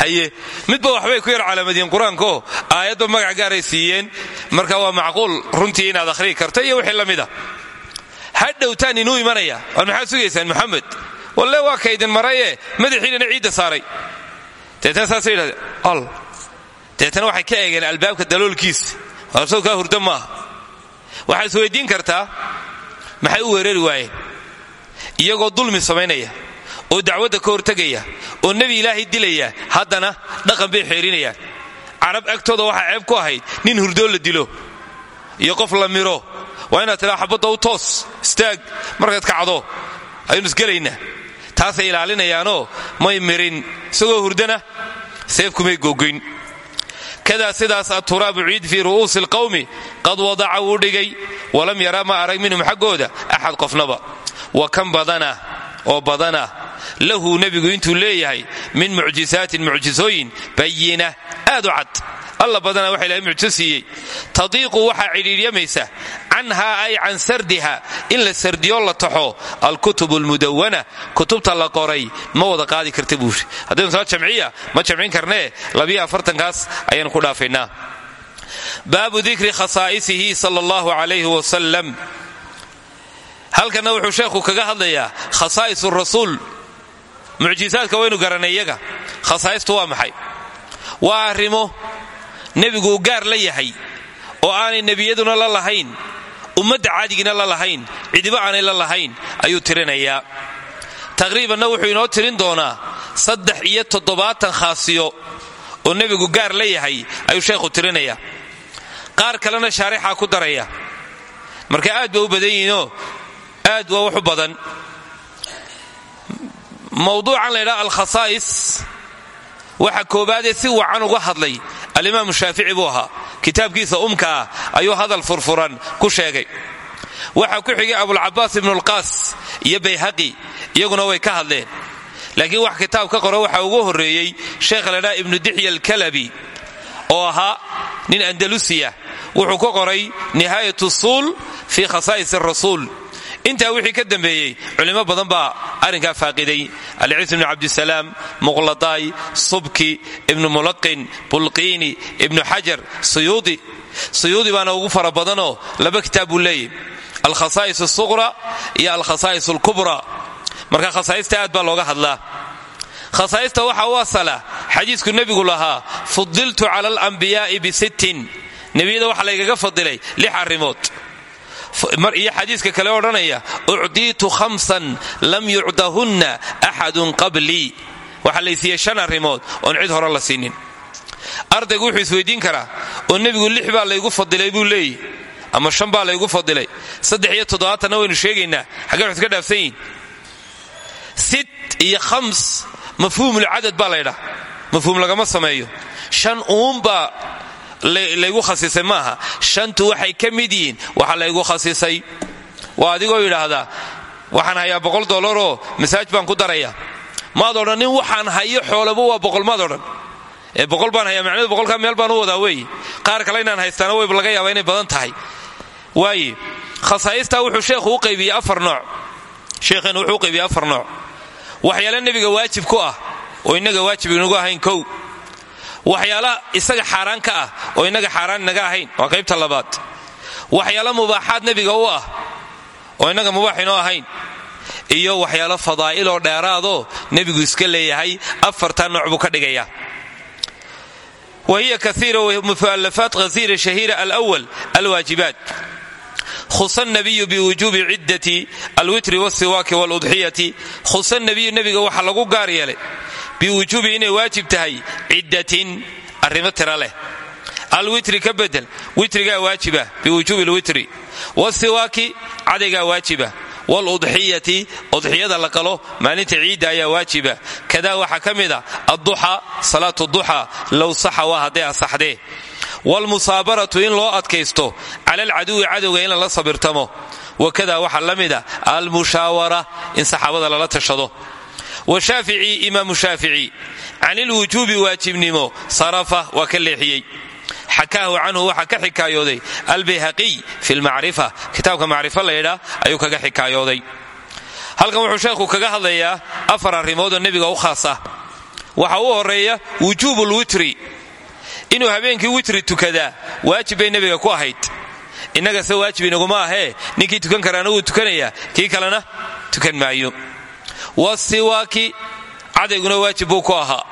haye midba waxbay ku yar calaamadiyeen qur'aankaoo aayadba magac gaaray siiyeen marka waa macquul runtii inaad akhriyi karta iyo wixii la mida. Ha dhowtaan inuu imanaya. War maxaad maxamed walle waa kaydin maraye madaxiinana ciidda saaray. Deetana saasay yidhahdeen deetana waxay ka eegeen albaabka daloolkiisa warsoo kaa hurda maaha. Waxaad isweydiin kartaa maxay u weerari waayeen? Iyagoo dulmi samaynaya oo dacwadda ka hortegaya oo nebi ilaahay dilaya haddana dhaqan bay xeerinayaan. Carab agtooda waxaa ceeb ku ahayd nin hurdoo la dilo iyo qof la miro. Waa inaad tidhaa xabadda u toos istaag markaad kacdo aynu isgelaynaa taasay ilaalinayaanoo may mirin. Isagoo hurdana seef kumay gogoyn kadaa sidaas aturaabu ciid fii ru'uusi alqawmi qad wadaca wuu dhigay. Walam yara ma arag minhum xaggooda axad qofnaba. Wa kan badana oo badana lahu nebigu intuu leeyahay min mucjisaatin mucjisooyin bayina aad u cad alla badana waxa ilahay siiyey tadiiqu waxaa cidhiidhyamaysa. Canhaa ay can sardiha. In la sardiyo la taxo. Alkutub almudawana. Kutubta la qoray. Ma wada qaadi karta buuri haddaynu saa jamciya? Ma jamcin karnee labiyo afartankaas ayaanu ku dhaafaynaa. Baabu dikri khasaa'isihi sala allahu calayhi wasalam halkanna wuxuu sheekhu kaga hadlayaa khasaa'is rasuul. Mucjisaadka waynu garanay iyaga. Khasaa'istu waa maxay nebigu uu gaar la yahay oo aanay nebiyaduna la lahayn ummadda caadigina la lahayn cidiba aanay la lahayn ayuu tirinayaa. Taqriibanna wuxuu inoo tirin doonaa saddex iyo toddobaatan khaasiyo oo nebigu gaar la yahay ayuu sheekhu tirinayaa. Qaar kalena shaarixaa ku daraya. Marka aad ba u badan yihiinoo aad waa wax badan. Mawduucan laydhaha alkhasaa'is waxa koobaadee si wacan uga hadlay alimaamu shaafici buu ahaa. Kitaabkiisa umka ah ayuu hadal furfuran ku sheegay. Waxaa ku xigay abulcabaas ibnulqaas iyo bayhaqi iyaguna way ka hadleen. Laakiin wax kitaab ka qoro waxaa ugu horreeyey sheekha laydhaha ibnu dixya alkalabi oo ahaa nin andalusiya. Wuxuu ka qoray nihaayat usuul fii khasaa'is arasuul intaa wixii ka dambeeyey culimo badan baa arrinkaa faaqiday. Alciis ibnu cabdisalaam muqladaay subki ibnu mulaqin bulqiini ibnu xajar suyuudi. Suyuudi baana ugu fara badanoo laba kitaab buu leeyahy alkhasaa'is asuqra iyo alkhasaa'is alkubra. Marka khasaa'ista aad baa looga hadlaa. Khasaa'ista waxaa u asala xadiisku nebigu lahaa fudiltu cala alanbiyaa'i bisittin nebiyada waxaa laygaga fadilay lix arrimood iyo xadiiska kale odhanaya ucdiitu khamsan lam yucdahunna axadun qablii waxaa laysiiyey shan arrimood oon cid hore la siinin. Ardaygu wuxuu isweydiin karaa oo nebigu lix baa laygu fadilay buu leeyahy ama shan baa laygu fadilay. Saddex iyo toddobaatanna waynu sheegaynaa xaggee wax iska dhaafsan yihiin sit iyo khams mafhuumulcadad baa laydhaa mafhuum lagama sameeyo. Shan uunbaa laygu khasisay maaha. Shantu waxay ka mid yihiin. Waxa laygu khasisay waa adigoo yidhaahdaa waxaan hayaa boqol dolaroo masaaj baan ku daraya. Maad odhanin waxaan hayo xoolaba waa boqol maad ee boqol baan hayaa macnadu boqolkaa meel baan u wadaa weeye qaar kale inaan haystaana wayba laga yaaba inay badan tahay. Waaye khasaaistaa wuxuu sheekhu u qaybiyey afar nooc. Sheekheennu wuxuu u afar nooc. Waxyaala nebiga waajib ku ah oo innaga waajib inagu ahayn kow waxyaala isaga xaaraan ka ah oo innaga xaaraan inaga ahayn. Waa qaybta labaad. Waxyaala mubaaxaad nebiga u ah oo innaga mubaax inoo ahayn. Iyo waxyaalo fadaa'iloo dheeraadoo nebigu iska leeyahay afartaa nooc buu ka dhigayaa. Wa hiya kaiira mu'alafaat khasiira shahiira alwal alwaajibaat. Husa nabiyu biwujuubi ciddati alwitri wasiwaaki waludxiyati husa nabiyu nebiga waxaa lagu gaar yeelay biwujuubi inay waajib tahay ciddatin arrimo tira leh alwitri ka bedel witrigaa waajiba biwujuubi lwitri wasiwaaki cadaygaa waajiba wludxiyati udxiyada la qalo maalinta ciidda ayaa waajiba kadaa waxaa ka mid a adduxa salaatu duxa low saxa waa hadday asaxdee wlmusaabaratu in loo adkaysto cala alcaduwi cadowga in lala sabirtamo wakadaa waxaa la mida almushaawara in saxaabada lala tashado washaafici imaamu shaafici can ilwujuubi waajibnimo sarafa waa ka leexiyey xakaahu canhu waxaa ka xikaayooday albayhaqiy fi lmacrifa kitaabka macrifo laydhaa ayuu kaga xikaayooday halkan wuxuu sheekhu kaga hadlayaa afar arrimoodoo nebiga u waxa u horreeya wujuubu lwitri inuu habeenkii witri tukadaa waajib bay nebiga ku ahayd innagase waajib inaguma ahee ninkii tukan karaana wuu tukanayaa kii kalena tukan maayo wasiwaaki cadayguna waajib buu ku ahaa.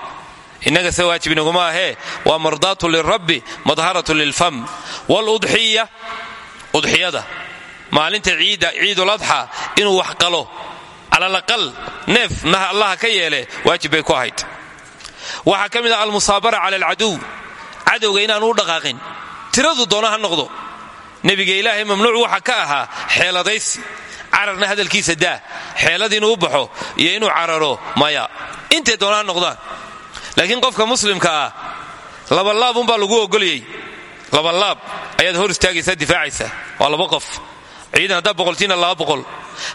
Innagase waajib inaguma ahee waa mardaatu lirabbi madharatu lilfam. Wludxiya udxiyada. Maalinta ciidda ciiduladxa inuu wax qalo. Calalaqal neef allaha ka yeele waajib bay ku ahayd. Waxaa ka mid ah almusaabara cala alcaduw. Cadowga inaan u dhaqaaqin. Tiradu doona ha noqdo. Nebiga ilaahay mamnuuc waxa ka ahaa xeeladaysi cararna hadalkiisa daa. Xeelad inuu u baxo iyo inuu cararo maya intay doona ha noqdaan. Laakiin qofka muslimka ah labalaabunbaa lagu ogolyey labalaab ayaad hor istaagaysaa difaacaysaa. Waa laba qof. Ciidan haddaa boqoltiina laba boqol.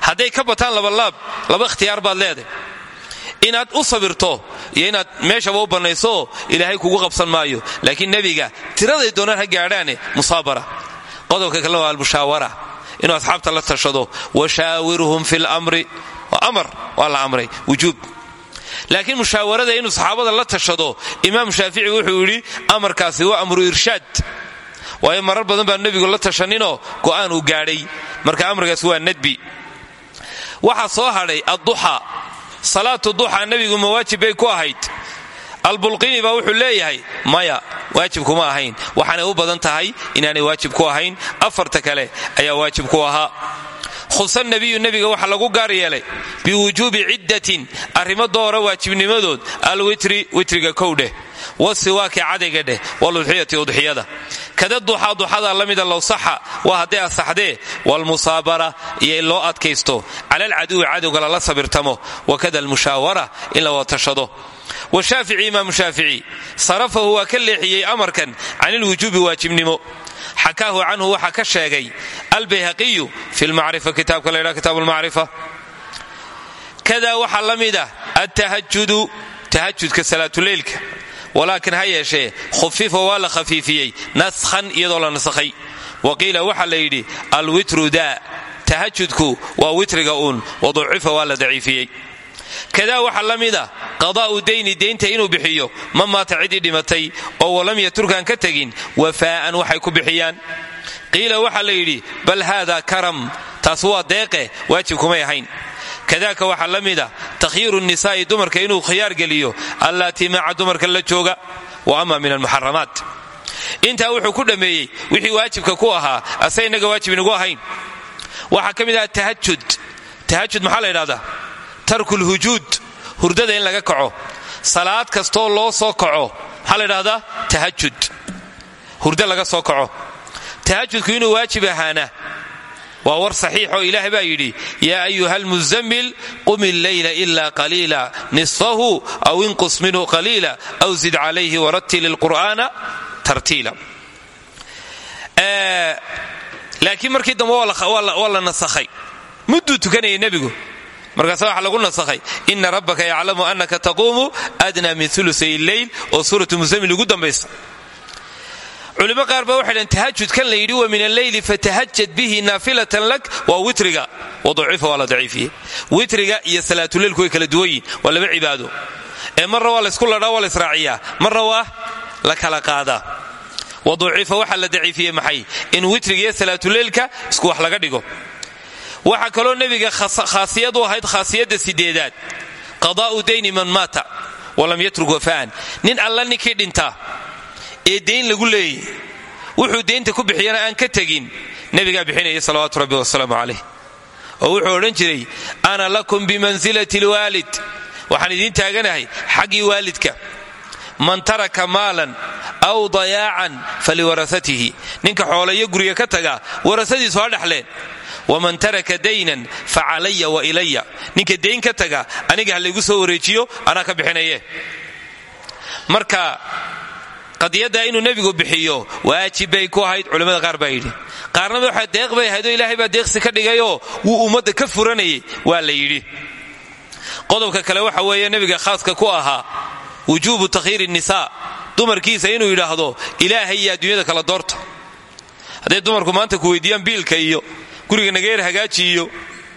Hadday ka bataan labalaab laba ikhtiyaar baad leeday inaad u sabirto iyo inaad meeshaba u bannaysooo ilaahay kugu qabsan maayo. Laakiin nebiga tiraday doonaan ha gaadhaane musaabara. Qodobka kale waa almushaawara inuu asxaabta la tashado washaawirhum fi lamri waa amar waa la amray wujuub laakiin mushaawarada inuu saxaabada la tashado imaam shaafici wuxuu yidhi amarkaasi waa amru irshaad waayo marar badan baa nebigu la tashaninoo go'aan uu gaadhay marka amrigaasi waa nadbi waxaa soo hadhay adduxa salaatu duxa nebigu mawaajib bay ku ahayd albulqini baa wuxuu leeyahay maya waajib kuma ahayn. Waxaanay u badan tahay inaanay waajib ku ahayn. Afarta kale ayaa waajib ku ahaa. Khusa nebiyu nebiga waxaa lagu gaar yeelay biwujuubi ciddatin. Arrimo doora waajibnimadood alwitri witriga kow dheh wasiwaaki cadayga dheh waludxiyati udxiyada. Kada duxaa duxada la mida low saxa waa hadday asaxdee walmusaabara iyo in loo adkaysto. Cala alcaduwi cadowga lala sabirtamo wakada almushaawara in la watashado washaafici imaamu shaafici sarafahu waa ka leexiyey amarkan can ilwujuubi waajibnimo. Xakaahu canhu waxaa ka sheegay albayhaqiyu fi lmacrifa kitaabka la ydhaa kitaab lmacrifa kada waxaa la mid ah atahajudu tahajudka salaatuleylka walaakin ha yeeshee khufifa waa la khafiifiyey naskhan iyadoo la nasakhay wa qiila waxaa la yidhi alwitru daa tahajudku waa witriga uun waducifa waa la daciifiyey. Kadaa waxaa la mid a qadaa'u dayni deynta inuu bixiyo ma maata cidii dhimatay oo walam yaturkaan ka tegin wafaa'an waxay ku bixiyaan. Qiila waxaa la yidhi bal haada karam taas waa deeqe waajib kumay ahayn kadaaka waxaa la mid a takhyiiru nisaa'i dumarka inuu khiyaar geliyo allaatii maca dumarka la jooga wa ama min almuxaramaat. Intaa wuxuu ku dhammeeyey wixii waajibka ku ahaa ase innaga waajib inagu ahayn. Waxaa ka mid aha tahajud tahajud maxaa la ydhahdaa tarku lhujuud hurdada in laga kaco. Salaad kastoo loo soo kaco maxaa la ydhahdaa tahajud hurdo laga soo kaco. Tahajudku inuu waajib ahaana waa war saxiix oo ilaahay baa yidhi yaa ayuha almuzammil qum illeyla ila qaliila nisfahu aw inqus minhu qaliila aw zid calayhi warattil ilqur'aana tartiila. Laakiin markii dambe waa la nasakhay. Mudduu tukanayay nebigu. Markaase waxaa lagu nasakhay. Ina rabbaka yaclamu annaka taquumu adnaa min ulusay leyl oo suuratu musamil ugu dambaysa culimo qaar baa waxay dhaheen tahajudkan la yidhi wa min alleyli fatahajad bihi naafilatan lak waa witriga. Waducifa waa la daciifiye witriga iyo salaatuleylku way kala duwan yihiin laba cibaado. Ee marna waa laysku ladhaa waa laysraaciyaa marna waa la kala qaadaa. Waducifa waxaa la daciifiyey maxay? In witriga iyo salaatuleylka isku wax laga dhigo. Waxaa kaloo nebiga khaasiyad u ahayd khaasiyadda sideedaad. Qadaa'u dayni man maata walam yatruk wafa'an. Nin alla ninkii dhintaa ee dayn lagu leeyay wuxuu daynta ku bixiyana aan ka tegin. Nebigaa bixinaya salawaatu rabbi wasalaamu calayh. Oo wuxuu odhan jiray ana lakum bimansilati lwaalid waxaan idiin taaganahay xaggii waalidka man taraka maalan aw dayaacan faliwarasatihi ninka xoolayo guriga ka taga warasadiisu ha dhexleen waman taraka daynan fa calaya wa ilaya ninka dayn ka taga aniga ha laygu soo wareejiyo anaa ka bixinaye marka qadiyadda inuu nebigu bixiyo waajib bay ku ahayd culimmada qaar baa yidhi. Qaarnaba waxaa deeq bay ahayd oo ilaahay baa deeqsi ka dhigayoo wuu ummadda ka furanayay waa la yidhi. Qodobka kale waxa weeye nebiga khaaska ku ahaa wujuubu takhyiiri nisaa dumarkiisa inuu yidhaahdo ilaahay iyo adduunyada kala doorta. Hadday dumarku maanta ku weydiiyaan biilka iyo guriga nageer hagaaji iyo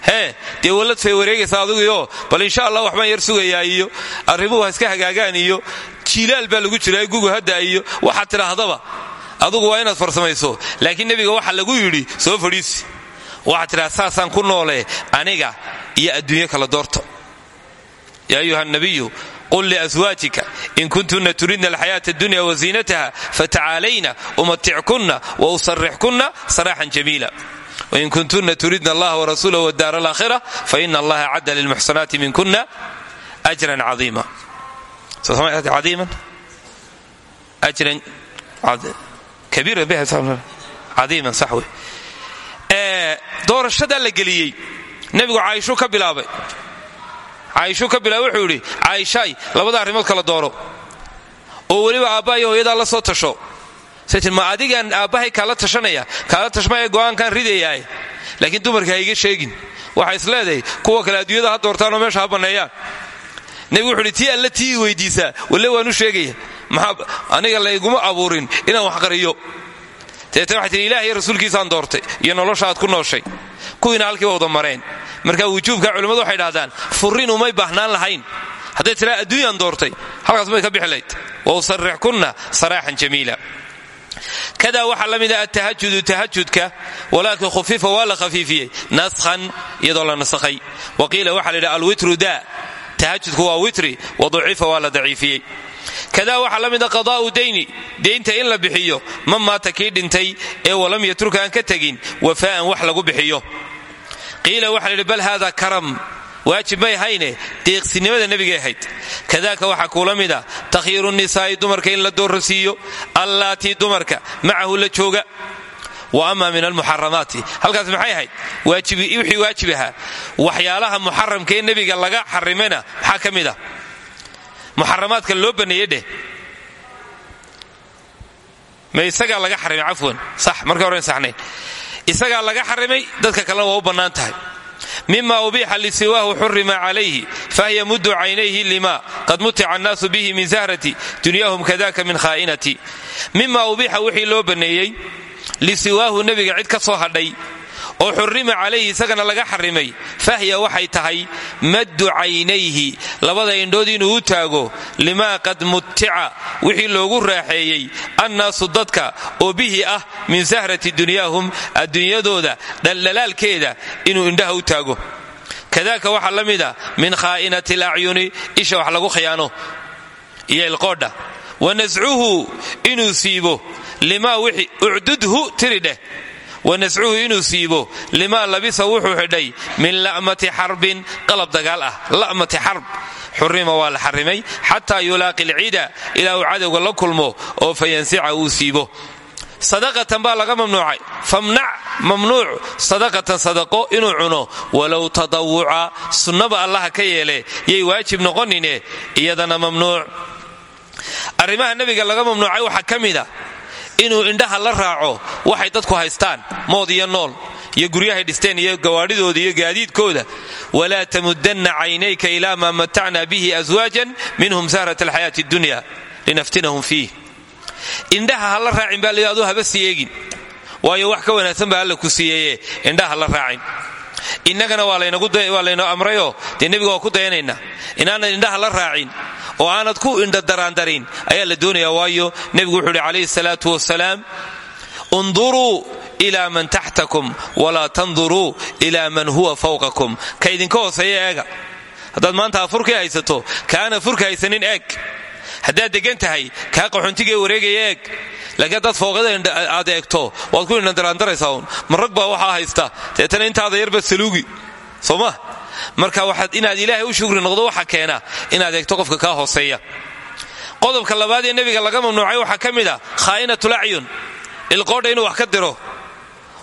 hee dee wallad fay wareegaysa adiguyo bal insha allah waxbaan yar sugayaa iyo arrimuhu ha iska hagaagaan iyo jiilaal baa lagu jiraa gugu hadda iyo waxaad tidhaahdaba adugu waa inaad farsamayso. Laakiin nebiga waxa lagu yidhi soo fadhiisi. Waxaad saasaan ku noole aniga iyo adduunyo kala doorta yaa ayuha nabiyu qul liaswaajika in kuntuna turidna alxayaata addunya waziinataha fatacaalayna umatickunna wa usarixkunna saraaxan wain kuntuna turidna allaha warasuulah wadaar alaakhira faina allaha cadda lilmuxsanaati minkuna ajran caiima doorashadaa la geliyey nebigu caaishuu ka bilaabay caaishuu ka bilaabay wuxuu yidhi caaishaay labada arrimood kala dooro oo weliba aabbahay hooyadaa la soo tasho ma adigaan aabbahay kaala tashanaya kaala tashmaya go'aankaan ridayaa laakiin dumarka ha iga sheegin waxay is leedahay kuwa kale adduunyada ha doortaanoo meesha ha banneeyaan nebigu tii alla tii weydiisaa walle waanu sheegaya. Maxaa aniga layguma abuurin inaan wax qariyo. Dabeetna waxay tihi ilaah iyo doortay iyo nolosha ku nooshay. Kuwiina halkiiba wada mareen. Marka wujuubka culimmadu waxay dhahdaan furrin umay baahnaan lahayn. Hadday tiraa adduunyaan doortay halkaas may ka bixi layd wa usarixkunna saraaxan jamiila kada waxaa la mid ah atahajudu tahajudka walaakin khufifa waa la khafiifiyey naskhan iyadoo la nasakhay wa qiila waxaa la yidhi alwitru da. Tahajudku waa witri wa ducifa waa la daciifiyey. Kada waxaa la mid a qadaa'u dayni deynta in la bixiyo ma maata kii dhintay ee walam yatruka aan ka tegin wafaa'an wax lagu bixiyo. Qiila waxaa la bal hada karam waajib may hayne deeqsinimada nebigay ahayd kadaaka waxaa kuula mid a takhyiiru nisaa'i dumarka in la doorrasiiyo allaatii dumarka macahu la jooga. Wa ama min almuxaramaati halkaas maxay ahayd? Wixii waajib ahaa. Waxyaalaha muxaramka ee nebiga laga xarimayna maxaa ka mid ah? Loo baneeye dheh. Ma isagaa laga xarimay cafwan sax marka horen saxnayn. Isagaa laga xarimay dadka kalena waa u bannaan tahay mima ubiixa lisiwaahu xurima calayhi fahiya muddu caynayhi lima qad mutica annaasu bihi min zahrati dunyahum kadaka min khaa'inati. Mima ubiixa wixii loo banneeyey lisiwaahu nebiga cid ka soo hadhay oo xurima calayhi isagana laga xarimay fahya waxay tahay maddu caynayhi labada indhood inuu u taago limaa qad mutica wixii loogu raaxeeyey annaasu dadka oo bihi ah min sahrati dunyaahum adduunyadooda dhaldhalaalkeeda inuu indhaha u taago. Kadaaka waxaa la mid a min khaa'inati alacyuni isha wax lagu khiyaano iyo ilqoodha. Wa nascuhu inuu siibo limaa wixii ucdudhu tiri wanascuhu inuu siibo. Limaa labisa wuxuu xidhay min la'mati xarbin qalab dagaal ah. La'mati xarb. Xurima waa la xarimay xataa yulaaqi lcida ilaa uu cadowga la kulmo oo fayansica uu siibo. Sadaqatan baa laga mamnuucay. Famnac mamnuuc. Sadaqatan sadaqo inuu cuno. Walow tadawuca sunnaba allaha ka yeele yay waajib noqonine iyadana mamnuuc. Arrimaha nebiga laga mamnuucay waxaa ka inuu indhaha la raaco waxay dadku haystaan mood iyo nool iyo guryahay dhisteen iyo gawaadhidooda iyo gaadiidkooda. Walaa tamudanna caynayka ilaa maa matacna bihi aswaajan minhum sahrat alxayaati addunya linaftinahum fiih. Indhaha ha la raacin baa layidhi haba sii waayo wax ka wanaagsan baa alla ku siiyeeye indhaha la raacin. Innagana waa layno amrayoo dee nebiga waa ku dayanaynaa. Inaanad indhaha la raacin oo aanad ku indhadaraandarin ayaa la doonaya waayo nebigu wuxuu uhi calayhi salaatu wasalaam unduruu ila man taxtakum walaa tanduruu ila man huwa fawqakum. Ka idinka hooseeya eega. Haddaad maanta afurkii haysato kaana furka haysanin eeg. Haddaad degan tahay kaa qaxuntigee wareegaya eeg. Laakiin haddaad fooqada aad eegto waad ku indhandaraandaraysaa uun. Ma rag baa waxaa haysta? Deetana intaada yarba saluugi. Soo ma marka waxaad inaad ilaahay u shukri noqdo waxa keena inaad eegto qofka kaa hooseeya. Qodobka labaad ee nebiga laga mamnuucay waxaa ka mid a khaa'inatul inuu wax ka diro.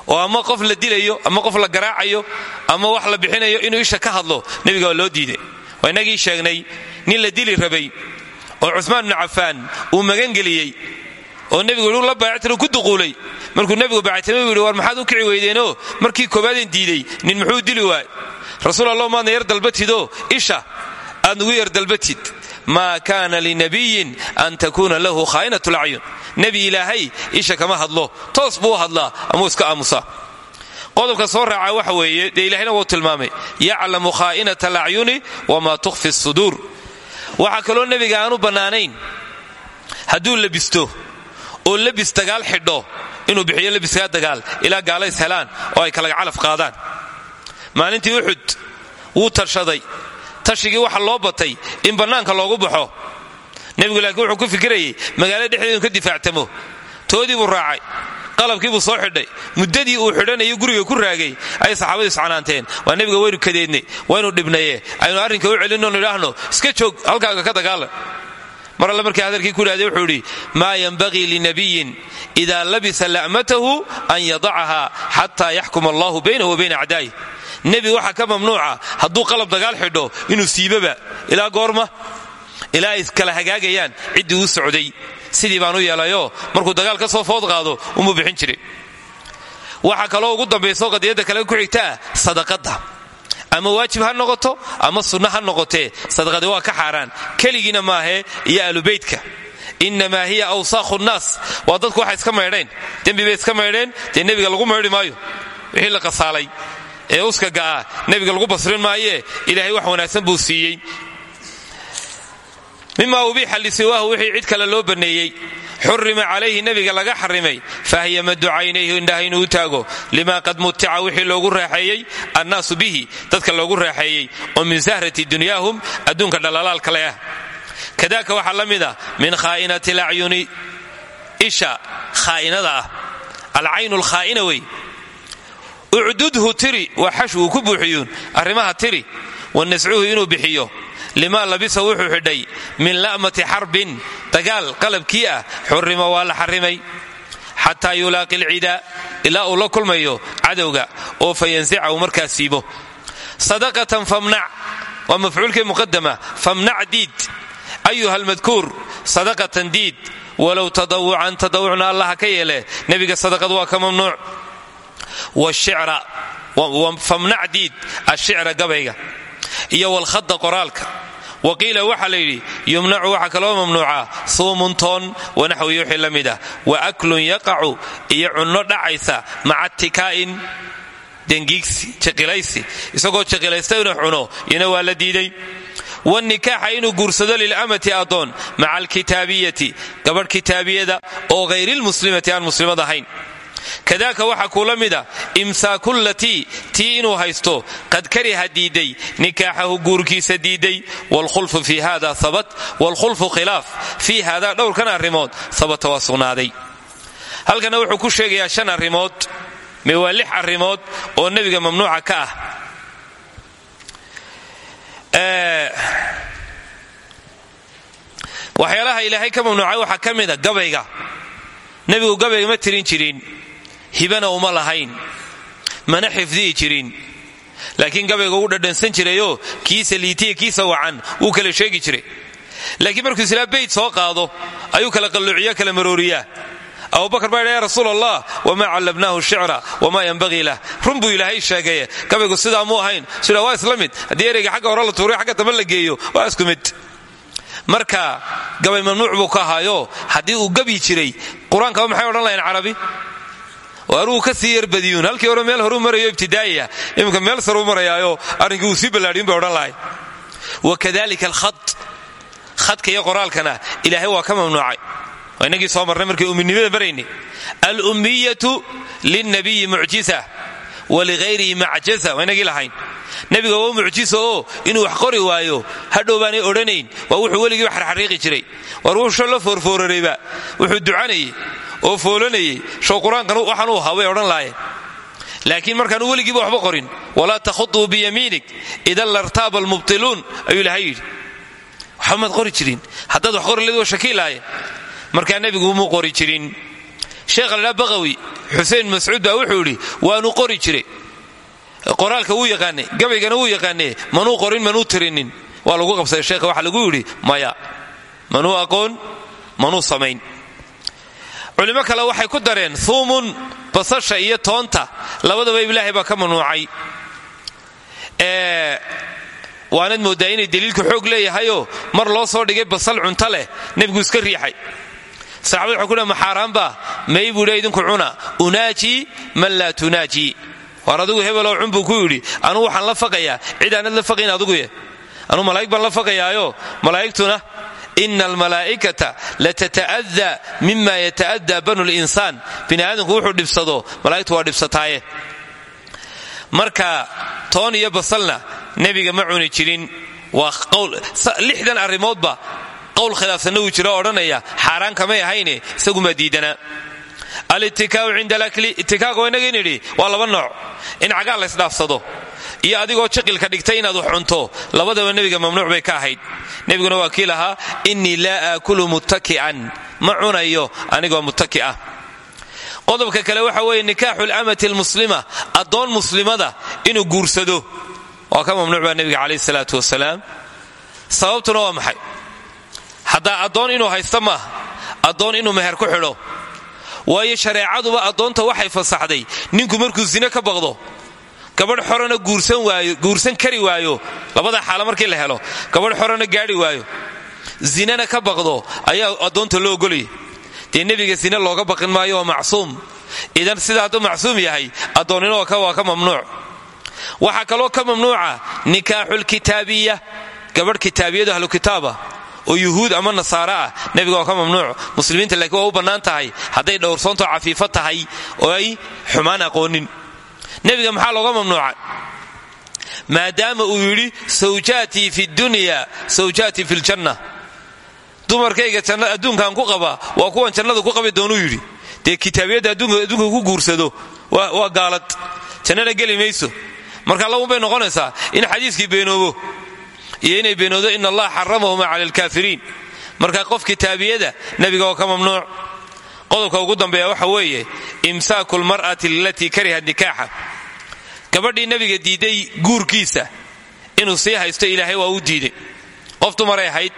Oo ama qof la dilayo ama qof la garaacayo ama wax la bixinayo inuu isha ka hadlo nebiga loo diiday waa inagii sheegnay nin la dili rabay oo cusmaan bnu cafaan uu magangeliyey oo nebigu la baayactinu ku duquulay. Markuu nebigu baayactamay u yidhi war maxaad u kici weydeenoo? Markii koobaadeen diiday nin muxuu dili waay rasuul allah maadna yar dalbatidoo isha aad nugu yar dalbatid maa kaana linabiyin an takuuna lahu khaa'inat lacyun nebi ilaahay isha kama hadlo toos buu u hadlaa amuu iska qodobka soo raaca waxa weeye dee ilahayna wuu tilmaamay yaclamu khaa'inata alacyuni wamaa tukhfi suduur waxaa kaloo nebiga aanu bannaanayn hadduu labisto oo labis dagaal xidho inuu bixiyo labiskaa dagaal ilaa gaalays helaan oo ay kalaga calaf qaadaan maalintii uxud wuu tashaday tashigii waxa loo batay in bannaanka loogu baxo. Nebigu laakiin wuxuu ku fikirayay magaalo dhexdeedu ka difaactamo toodii buu raacay. Qalabkii buu soo xidhay. Muddadii uu xidhanayo guriga ku raagay ayay saxaabadu iscanaanteen. Waa nebiga waynu kadeednay waynu dhibnaye aynu arrinka u celinnoonu idhaahno iska joog halkaaga ka dagaala. Mar alle markii hadalkii ku idhahday wuxuu idhi maa yanbagii linabiyin idaa labisa la'matahu an yadacaha xataa yaxkuma allahu baynahu wa bayna acdaa'ih nebi waxaa ka mamnuuca hadduu qalab dagaal xidho inuu siibaba. Ilaa goorma ilaa ay kala hagaagayaan ciddii u socday. Sidii baan u yeelayoo markuu dagaal ka soo food qaado umuu bixin jiray. Waxaa kaloo ugu dambayso qadiyadda kale ku xigtaa sadaqadda. Ama waajib ha noqoto ama sunno ha noqotee sadaqadi waa ka xaaraan. Keligiina maahee iyo aalubeytka innamaa hiya awsaakhu nnaas. Waa dadku waxay iska maydheen. Dembi bay iska maydheen dee nebiga lagu maydhi maayo. Wixii la qasaalay ee uskaga ah nebiga lagu basrin maayee ilaahay wax wanaagsan buu siiyey. Mima ubiixa lisiwaahu wixii cid kale loo banneeyey xurima calayhi nebiga laga xarimay. Fahiya madu caynayhi indhaha inuu taago. Lima qad mutica wixii loogu raaxeeyey. Annaasu bihi dadka loogu raaxeeyey. Oo min sahrati dunyaahum adduunka dhalalaal kale ah. Kadaaka waxaa la ah min khaa'inati lacyuni isha khaa'inada ah. Alcaynu ucdudhu tiri waa xash uu ku buuxiyuun. Arrimaha tiri wanascuhu inuu bixiyo. Limaa labisa wuxuu xidhay min la'mati xarbin. Dagaal qalabkii ah xurrima waa la xarrimay. Xataa yulaaqi alcidaa ilaa uu la kulmayo cadowga oo fa yansica uu markaa siibo. Sadaqatan famnac waa mafcuulkii muqadama famnac diid. Ayuha almadkuur sadaqatan diid. Walow tadawucan tadawucna allaha ka yeele nebiga sadaqad waa famnac diid ashicra gabayga iyo walkhada qoraalka. Wa qiila waxaa la yidhi yumnacu waxaa kaloo mamnuuca suumuntoon wanaxwiyi wixii la mid ah. Wa aklun yaqacu iyo cunno dhacaysa maca tikaa'in dengiigsi jiqilaysi isagoo jiqilaysta inuu cuno iyana waa la diiday. Wanikaaxa inuu guursado lilamati adoon maca alkitaabiyati gabadh kitaabiyada oo hayrilmuslimati aan muslimad ahayn kadaaka waxaa kuula mida imsaakullatii tii inuu haysto qad kariha diiday nikaaxahu guurkiisa diiday wlkhulfu fi hada habat wlkhulfu khilaaf fii hada dhowrkan arrimood habata waa sugnaaday. Halkana wuxuu ku sheegayaa shan arrimood mee waa oo nebiga mamnuuca ka ah. Waxyaalaha ilaahay ka mamnuucay waxaa ka mida gabayga. Nebigu gabayga ma tirin jirin hibana uma lahayn. Mana xifdihi jirin. Laakiin gabayga uu dhadhansan jirayoo kiisa liitiya kiisa wacan wuu kala sheegi jiray laakiin markuu islaa beyt soo qaado ayuu kala qalluuciya kala marooriyaa. Abubakar baa ya rasuul allah wamaa callamnaahu shicra wamaa yanbagii lah. Run buu ilaahay sheegaye gabaygu sidaa ahayn sida waa isla mid. Ereyga xagga hore la tuuray xagga dambe la waa isku mid. Marka gabay mamnuuc buu ka ahaayo haddii uu gabi jiray qur'aankaba maxay odhan lahayn carabi oo anugu ka sii yarbadiyuun halkii hore meel horuu marayo ibtidaaiya. Iminka meel saruu marayaayo arrinkii uu sii ballaadhin bay odhan lahay wakadalika alkhad. Khadka iyo qoraalkana ilaahay waa ka mamnuucay. Waa inagii soo marnay markii umminimada maraynay alummiyatu lilnabiyi mucjisa waligayrihi macjaza waa inagii lahayn. Nebiga waa mucjiso oo inuu wax qori waayo. Hadhow baanay odhanayn. Waa wuxuu weligiiba xarxariiqi jiray. War wuxuu la foorfoorarayba wuxuu ducanayey oo foolanayey show qur'aankan waxaan u ahaa way odhan laayeen laakiin markaanu weligiiba waxba qorin walaa takhuduu biyamiinig idan lartaaba almubtiluun ayuu ilahay yidhi. Waxba qori jirin. Haddaad wax qori leed waa shakiilaaye markaa qori jirin. Sheekha ladhaa baqawi xuseen mascuud baa wuxuu waanu qori jiray qoraalka wuu yaqaanay gabaygana wuu yaqaanee manuu qorin manuu tirinin. Waa lagu qabsaday sheekha waxaa lagu yidhi maya manuu aqoon manuu samayn culimo kale waxay ku dareen huumun basasha iyo toonta. Labadaba ilaahay baa ka mamnuucay waanad mooddaa inay daliilku xoog leeyahayoo mar loo soo dhigay basal cunto leh nebigu iska riixay. Saxabad waxay ku dhaha maxaaraanba may buu dha idinku cuna unaaji man laa tunaaji. Waar adigu hebeloo buu ku yidhi. Anugu waxaan la faqayaa. Cid aanad la faqayn adiguye anuu malaa'ig baan la faqayaayo. Malaa'igtuna ina almalaa'ikata latata'adaa mima yata'adaa banu linsaan bini aadamku wuxuu dhibsado malaa'igtu waa dhibsataaye marka toon iyo basalna nebiga ma cuni jirin waa lixdan arrimoodba qowl khilaafsanna wuu jiro odhanaya xaaraan kamay ahayne isagumaa diidanaa alitikaau cinda alakli itikaaga inaga nidhi waa laba nooc in cagaa laysdhaafsado iyo adigoo jiqilka dhigtay inaad wax cunto. Labadaba nebiga mamnuuc bay ka ahayd. Nebiguna waa kii lahaa innii laa aakulu muttaki'an. Ma cunayo anigoo muttaki ah. Qodobka kale waxa weeye nikaaxu lamati almuslima. Addoon muslimada inuu guursado. Waa ka mamnuuc baa nebiga calayh salaatu wasalaam. Sababtuna waa maxay? Haddaa addoon inuu haysto maaha addoon inuu meher ku xidho. Waayo shareecaduba addoonta waxay fasaxday. Ninku markuu sine ka baqdo gabadh xorana guursan kari waayo. Labada xaalo markii la helo gabadh xorana gaadhi waayo. Zinana ka baqdo ayaa addoonta loo ogolaya dee nebiga sine looga baqin maayo waa macsuum. Idan sida hadduu macsuum yahay addoonnina waa ka mamnuuc. Waxaa kaloo ka mamnuuca nikaaxulkitaabiya gabadh kitaabiyadu ahlu kitaaba oo yuhuud ama nasaare ah nebiga waa ka mamnuuc. Muslimiinta laakiin waa u bannaan tahay. Hadday dhowrsoontoo cafiifo tahay oo ay xumaan aqoonin nebiga maxaa looga mamnuuca maadaama uu yidhi sawjaatii fi dunya sawjaatii fi ljanna dumarkayga adduunkan ku qaba waa kuwan jannada ku qabi doonuu yidhi. Dee kitaabiyadda adduunka ku guursado waa gaalad. Jannana geli mayso. Marka lagunbay noqonaysaa in xadiiskii beenoobo iyo inay beenoodo in allah xaramahuma cala alkaafiriin marka qof kitaabiyada nebiga oo ka mamnuuc qodobka ugu dambeeya waxa weeye imsaaku lmar'ati alatii karihat nikaaxa. Gabadhii nebiga diiday guurkiisa inuu sii haysto ilaahay waa u diiday. Qof dumaray ahayd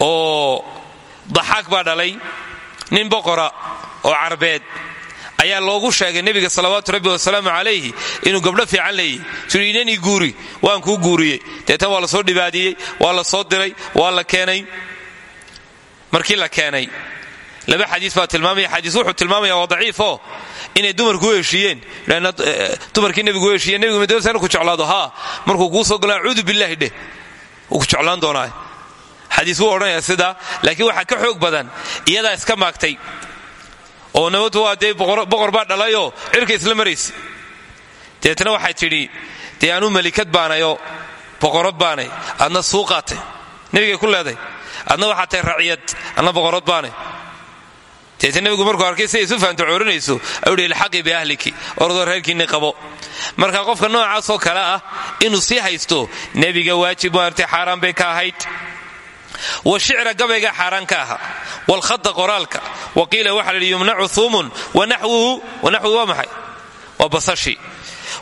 oo daxaak baa dhalay nin boqora oo carbeed ayaa loogu sheegay nebiga salawaatu rabbi wasalaamu calayhi inuu gabdho fiican leeyahy. Suu inanii guuri waan kuu guuriyey. Deetan waa la soo dhibaadiyey waa la soo diray waa la keenay. Markii la keenay laba xadiis baa tilmaamaya xadiis wuxuu tilmaamaya waa daciifo inay dumarku u heshiiyeen dumarkii nebigu u heshiiyeen nebigu madoosa ku jeclaado. Haa markuu kuu soo galo acuudu billahi dheh ku jeclaan doonaa xadiis wuu odhanaya sidaa laakiin waxaa ka xoog badan iyadaa iska maagtay. Oo nabadu waa dee boqor baa dhalayoo cirka isla maraysa deetna waxay tidhi dee anuu malikad baanayo boqorad baanay adna suuqaatay nebigay ku leeday. Adna waxaa tahay raciyad adna boqorad baanay deetna nebigu markuu arkay siday isu fahamta coorinayso ayuu hi ilxaqii biahliki. Oradoo reerkiinni qabo. Marka qofka noocaasoo kale ah inuu sii haysto nebiga waajib maartay xaaraan bay ka ahayd. Washicra gabayga xaaraan ka aha. Walkhada qoraalka. Wa qiila waxa layidhi yumnacu huumun wanaxwuhu wanaxwuhu waa maxay? Waa basashi.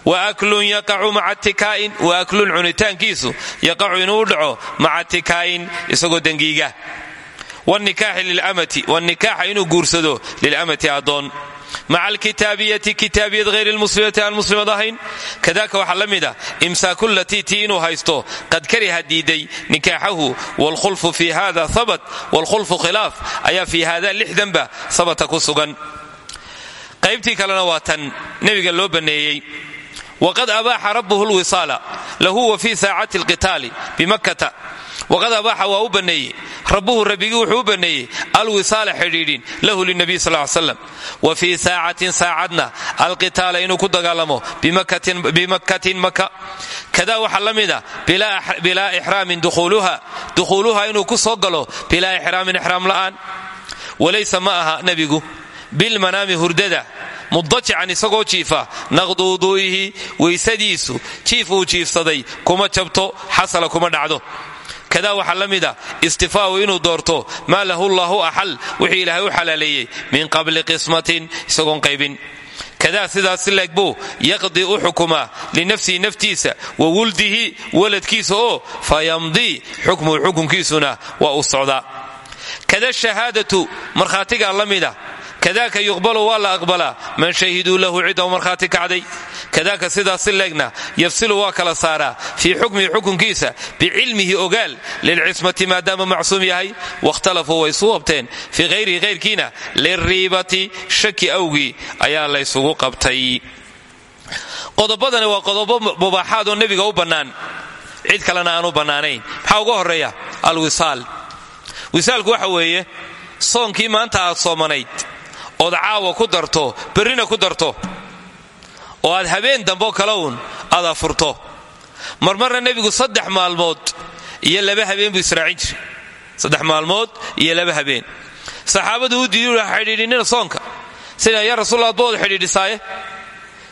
Wa aklun yaqacu maca tikaa'in. Wa aklun cunitaankiisu yaqacu inuu u dhaco maca tikaa'in isagoo dengiiga wnikaaxi lilamati wnikaaxa inuu guursado lilamati addoon maca alkitaabiyati kitaabiyad hayr lmuslimati aan muslimad ahayn kadaka waxaa la mid ah imsaaku latii tii inuu haysto qad kariha diiday nikaaxahu wlkhulfu fi hada habat wlkhulfu khilaaf ayaa fi hada lixdanba sabata ku sugan qaybtii kalena waa tan nebiga loo banneeyey waqad abaaxa rabbuhu lwisaala lahu wa fi saacati alqitaali bimakkata waqad abaaxa waa u banneeyey rabbuhu rabbigii wuxuu u banneeyey alwisaala xidhiidhin lahu linabiy sal slam wa fii saacatin saacadna alqitaala inuu ku dagaalamo bimakkatin maka kadaa waxaa la mid a bilaa ixraamin dukhuuluha dukhuuluha inuu ku soo galo bilaa ixraamin ixraam la'aan walaysa ma aha nebigu bilmanaami hurdada mudajican isagoo jiifa naqdu wuduu'ihi weysadiisu jiif uu jiifsaday kuma jabto xasala kuma dhacdo kadaa waxaa la mid istifaa'u inuu doorto maa lahu llahu axal wixii ilaahay u xalaaleeyey min qabli qismatin isagoon qaybin. Kadaa sidaas leeg buu yaqdi u xukumaa linafsihi naftiisa wa wuldihi waladkiisa oo fayamdii xukmuhu xukunkiisuna waa u socdaa. Kada shahaadatu markhaatigaa la mida kadaaka yuqbalu waa la aqbalaa man shahiduu lahu cidda u markhaati kacday kadaaka sidaas si leegna yafsilu waa kala saaraa fii xukmihi xukunkiisa bicilmihi ogaal lilcismati maadaama macsuum yahay wakhtalafuu way isu habteen fii hayrihi hayrkiina liriibati shaki awgii ayaa laysugu qabtay qodobadani waa qodobo mubaaxaad oo nebiga u bannaan cid kalena aan u bannaanayn maxaa uga horreeya alwisaal wisaalku waxa weeye soonkii maanta aad soomanayd ood caawa ku darto berrina ku darto. Oo aad habeen dambeo kale uun aad afurto. Marmarna nebigu saddex maalmood iyo laba habeen buu israacin jiray. Saddex maalmood iyo laba habeen. Saxaabadu u diidu xidhiidhinina soonka. Sida yaa rasuul adba wada xidhiidhisaaye.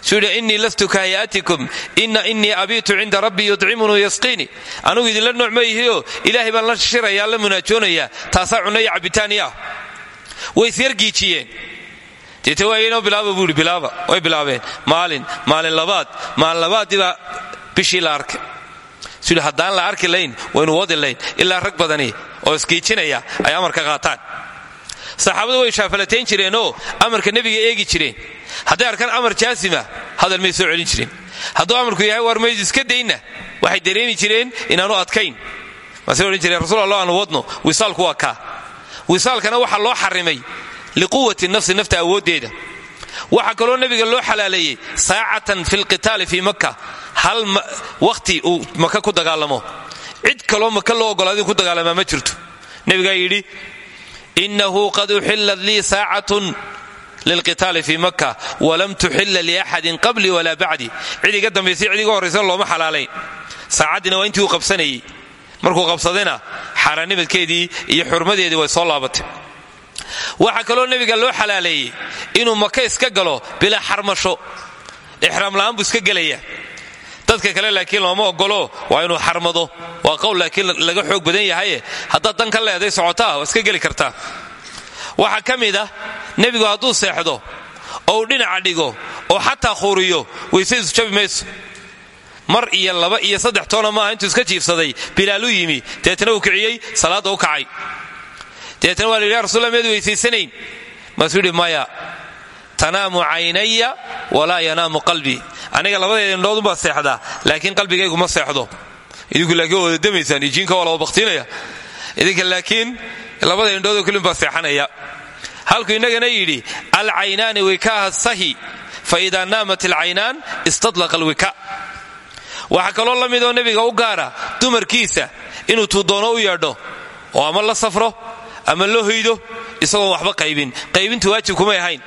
Suu lastu ka hayatikum. Ina innii abiitu cinda rabbii yudcimunuu yasqiini. Anugu idinla nooc ma yihioo ilaahay baan la shirayaa la munaajoonayaa taasaa cunaya cabitaani ah. Way isyargiijiyeen deete waaynoo bilaaba buu bilaaba way bilaabeen maalin maalin labaad maalin labaadiibaa bishii la arkay yidhi haddaan la arki layn waynu wadi layn ilaa rag badani oo iskiijinaya ay amarka qaataan saxaabadu way shaafalatayn jireenoo amarka nebiga eegi jireen hadday arkaan amar jaasima hadal may soo celin jireen hadduu amarku yahay war mayd iska daynna waxay dareemi jireen inaanu adkayn. Maase odhan jireen rasul allah aanu wadno wisaalku waa kaa wisaalkana waxaa loo xarimay liquwati nafsi nafta awooddeeda waxaa kaloo nebiga loo xalaaleeyey saacatan fi lqitaali fii makka hal wakhti uu maka ku dagaalamo cid kaloo maka loo ogolaada ku dagaalamaa ma jirto nebigaa yidhi inahu qad uxillat lii saacatun lilqitaali fii makka walam tuxilla liaxadin qablii walaa bacdi cid iga dambaysay cid iga looma xalaalayn saacaddiina waa intii uu qabsanayey markuu qabsadayna xaaraanimadkeedii iyo xurmadeedii way soo laabatay waxaa kaloo nebiga loo xalaaleeyey inuu maka iska galo bilaa xarmasho. Ixraam la'aan buu iska gelaya dadka kale laakiin looma ogolo waa inuu xarmado. Waa qowl laakiin laga xoog badan yahaye. Haddaad dan ka leeday socotaa waa iska geli kartaa. Waxaa ka mid ah nebigu hadduu seexdo oo dhinaca dhigo oo xataa khuuriyo weysadiisu jabi mayso. Mar iyo laba iyo saddex toona maaha intuu iska jiifsaday bilaalu yimi deetna uu kiciyey salaadda u kacay deetna waa la yidhi ya rasulla miyaad weysaysanayn? Maasuu yidhi maya tanaamu caynaya walaa yanaamu qalbii aniga labadeeda indhoodunbaa seexdaa laakiin qalbigaygu ma seexdo. Idinku laakiin wada damaysaan ijiinka waa laba idinka laakiin labada indhoodoo keliunbaa seexanaya. Halkuu innagana yidhi alcaynaani wikaaha sahi fa idaa naamat alcaynaan istadlaqa alwika waxaa kaloo la midoo nebiga u gaara dumarkiisa inuu tuu doono u yeedho oo ama la safro ama la hoydo isagoon waxba qaybin. Qaybintu waajib kumay ahayn.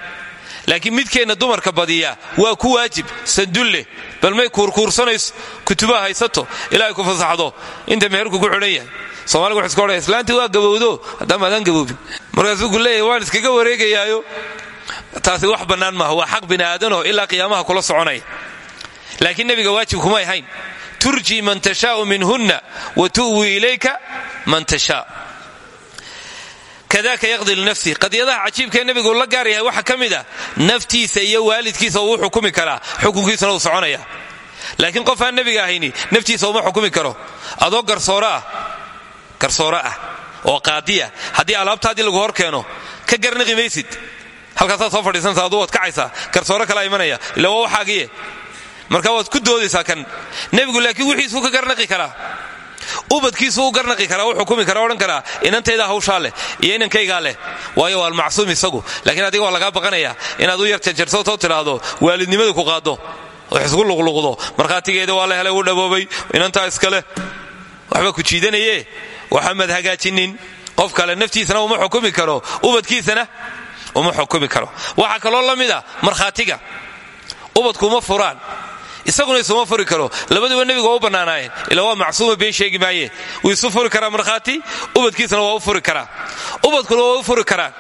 Laakiin midkeenna dumarka badiya waa ku waajib sandulle. Bal may kuurkuursanayso kutubaha haysato ilaahay ku fasaxdo. Inta meherku ku xidhan yahay. Somaaliga wuxu iska odhaya waa gabowdo. Haddama adaan gaboobin. Markaasuu ku waan iskaga wareegayaayo. Taasi wax bannaan maaha waa xaq bini aadanoo ilaa qiyaamaha kula soconaya laakiin nebiga waajib kumay ahayn. Turji man tashaau minhunna wa tu'wi ilayka man tashaa kadaka yaqdi linafsih qadiyadaha cajiibkaee nebigu la gaar yahay waxaa ka mid a naftiisa iyo waalidkiisa uu xukumi karaa. Xukunkiisana uu soconaya. Laakiin qof aan ahayni naftiisa uma xukumi karo. Adoo garsoore ah ah oo qaadiya haddii alaabtaadii lagu hor keeno ka garnaqi maysid halkaasaad soo fadhiisanaysa aduu waad kacaysaa garsooro kalaa imanaya. Ila waxaagiye marka waad ku doodaysaa kan. Nebigu laakiin wixiisuu ka garnaqi karaa ubadkiisu u garnaqi karaa u xukumi karaa odhan karaa inantaydaa hawshaa iyo inankaygaa leh. Waayo waa almacsuum isagu. Laakiin adiga waa lagaa baqanaya inaad u yar janjarsatoo tidhaahdo waalidnimada ku qaaddo wax isku luqluqdo. Markhaatigeeda waa la helay uu dhaboobay inantaa iskale waxba ku jiidanaye waxamad hagaajinin. Qof kale naftiisana uma xukumi karo ubadkiisana uma xukumi karo. Waxaa kaloo la mid a ubadku uma furaan isaguna isuma furi karo. Labaduba nebiga waa u bannaanaayeen ilaa waa macsuuma been sheegi maaye. Wuu isu furi karaa markhaati? Ubadkiisana waa u furi karaa. Ubadkuna waa u furi karaan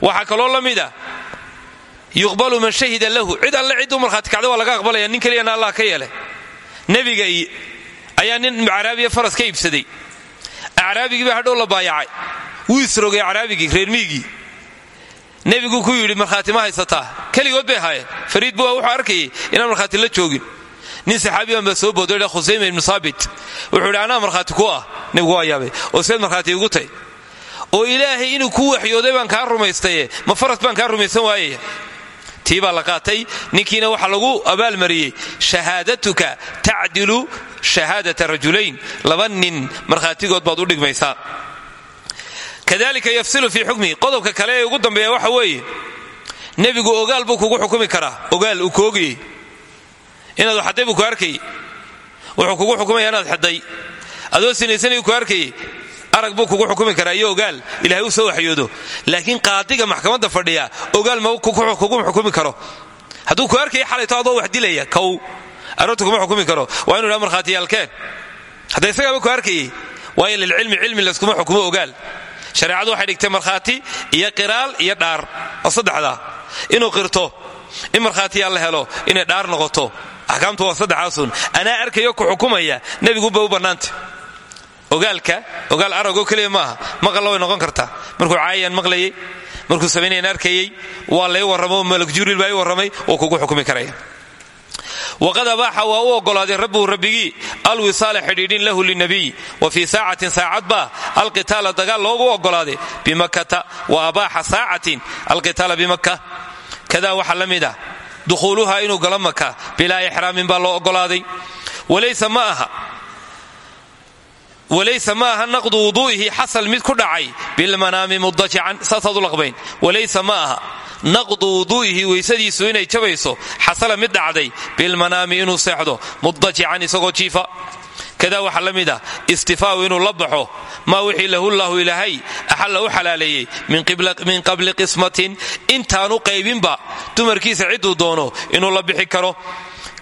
waxaa kaloo la mid a yuqbalu man shahida lahu. Cid alle cidduu markhaati kacda waa laga aqbalaya nin keliyana allah ka yeelay. Nebiga ayaa nin acraabiya faras ka iibsaday. Acraabigiiba hadhow la baayacay. Wuu isrogay acraabigii reer miigii nebigu ku yidhi markhaati ma haysataa keligood bay ahaayeen fariid bu wuxuu arkayay inaan markhaati la joogin. Nin saxaabiyan baa soo boodo dha khusayma ibnu saabit. Wuxuu yidhi anaa markhaati ku ah. Nebigu waa oo seed markhaati igu tay oo ilaahay inuu ku waxyooday baan kaa rumaystaye ma faras baan kaa rumaysan waayaya tii baa la qaatay. Ninkiina waxaa lagu abaalmariyey shahaadatuka tacdilu shahaadata rajulayn. Laba nin markhaatigood baad u dhigmaysaa kadalika yafsilu fii xukmihi. Qodobka kale ee ugu dambeeya waxa weeye nebigu ogaal buu kugu xukumi karaa. Ogaal uu koogayey inaad xadday buu ku arkayey wuxuu kugu xukumaya inaad xadday. Adoo sinaysanayuu ku arkayey arag buu kugu xukumi karaa. Iyo ogaal ilahay u soo waxyoodo. Laakiin qaadiga maxkamadda fadhiya ogaal ma kugu xukumi karo. Hadduu ku arkaya xalayto adoo wax dilaya kow. Aroorta kuma xukumi karo. Waa inu dhaa markhaatiyaalkeen hadda isagaaba ku arkayey waayo lilcilmi cilmi layskuma xukumo ogaal shareecadu waxay dhigtay markhaati iyo qiraal iyo dhaar. Oo saddexdaa. Inuu qirto in markhaatiyaa la helo inay dhaar noqoto. Axkaamtu waa saddexaasun anaa arkayo ku xukumaya nebiguba u bannaanta ogaalka ogaal aragoo keliya maaha maqalla way noqon kartaa. Markuu caayayaan maqlayay markuu samaynayan arkayey waa lay warramo malak jibriil baa i warramay wuu kugu xukumi karaya waqad abaaxa waa u oggolaaday rabbuhu rabbigii alwisaala xidhiidhin lahu linabiy wa fii saacatin saacad baa alqitaala dagaal loogu oggolaaday bimakkata wa abaaxa saacatin alqitaala bimakka kadaa waxaa la mid ah dukhuuluha inuu galo maka bilaa ixraamin baa loo oggolaaday walaysa ma aha walaysa ma aha naqdu wuduu'ihi xasal mid naqdu wuduu'ihi weysadiisu inay jabayso. Xasala mid dhacday bilmanaami inuu seexdo. Mudajican isagoo jiifa. Kadaa waxaa la mid ah inuu la baxo. Maa wixii lahullahu ilaahay axalla u xalaaleeyey min qabli qismatin intaanu qaybinba. Dumarkiisa cidduu doono inuu la bixi karo.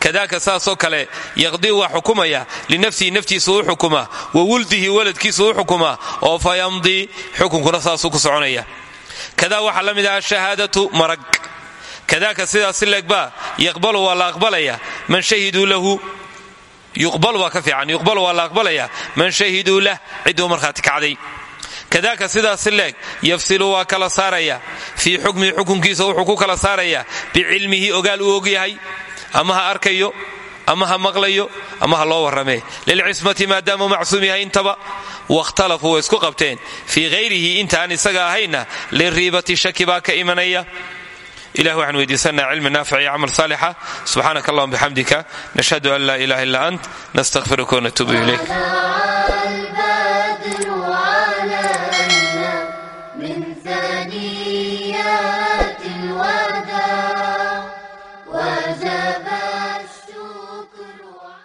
Kadaaka saasoo kale yaqdii waa xukumaya linafsihi naftiisu u xukuma wa wuldihi waladkiisu u xukuma oo fa yamdii kadaa waxaa la mid ah ashahaadatu marag. Kadaaka sidaas si leegbaa yaqbalu waa la aqbalaya. Man shahiduu lahu yuqbalu waa ka fiican yuqbalu waa la aqbalaya. Man shahiduu lah cidduu markhaati kacday kadaaka sidaas si leeg yafsilu waa kala saaraya. Fii xukmihi xukunkiisa wuxuu ku kala saaraya. Bicilmihi ogaal uu ogyahay. Ama ha arkayo ama ha maqlayo ama ha loo warramee lilcismati maadaamuu macsuum yahay intaba wakhtalafuu way isku qabteen. Fii hayrihi intaan isaga ahayna liriibati shaki baa ka imanaya. Ilah waxaan weydiisanaa cilmi naafic iyo camal saalixa. Subxaanaka allahuma bixamdika nashhadu an laa ilaha illa ant nastakfiruka wanatuubu ilayk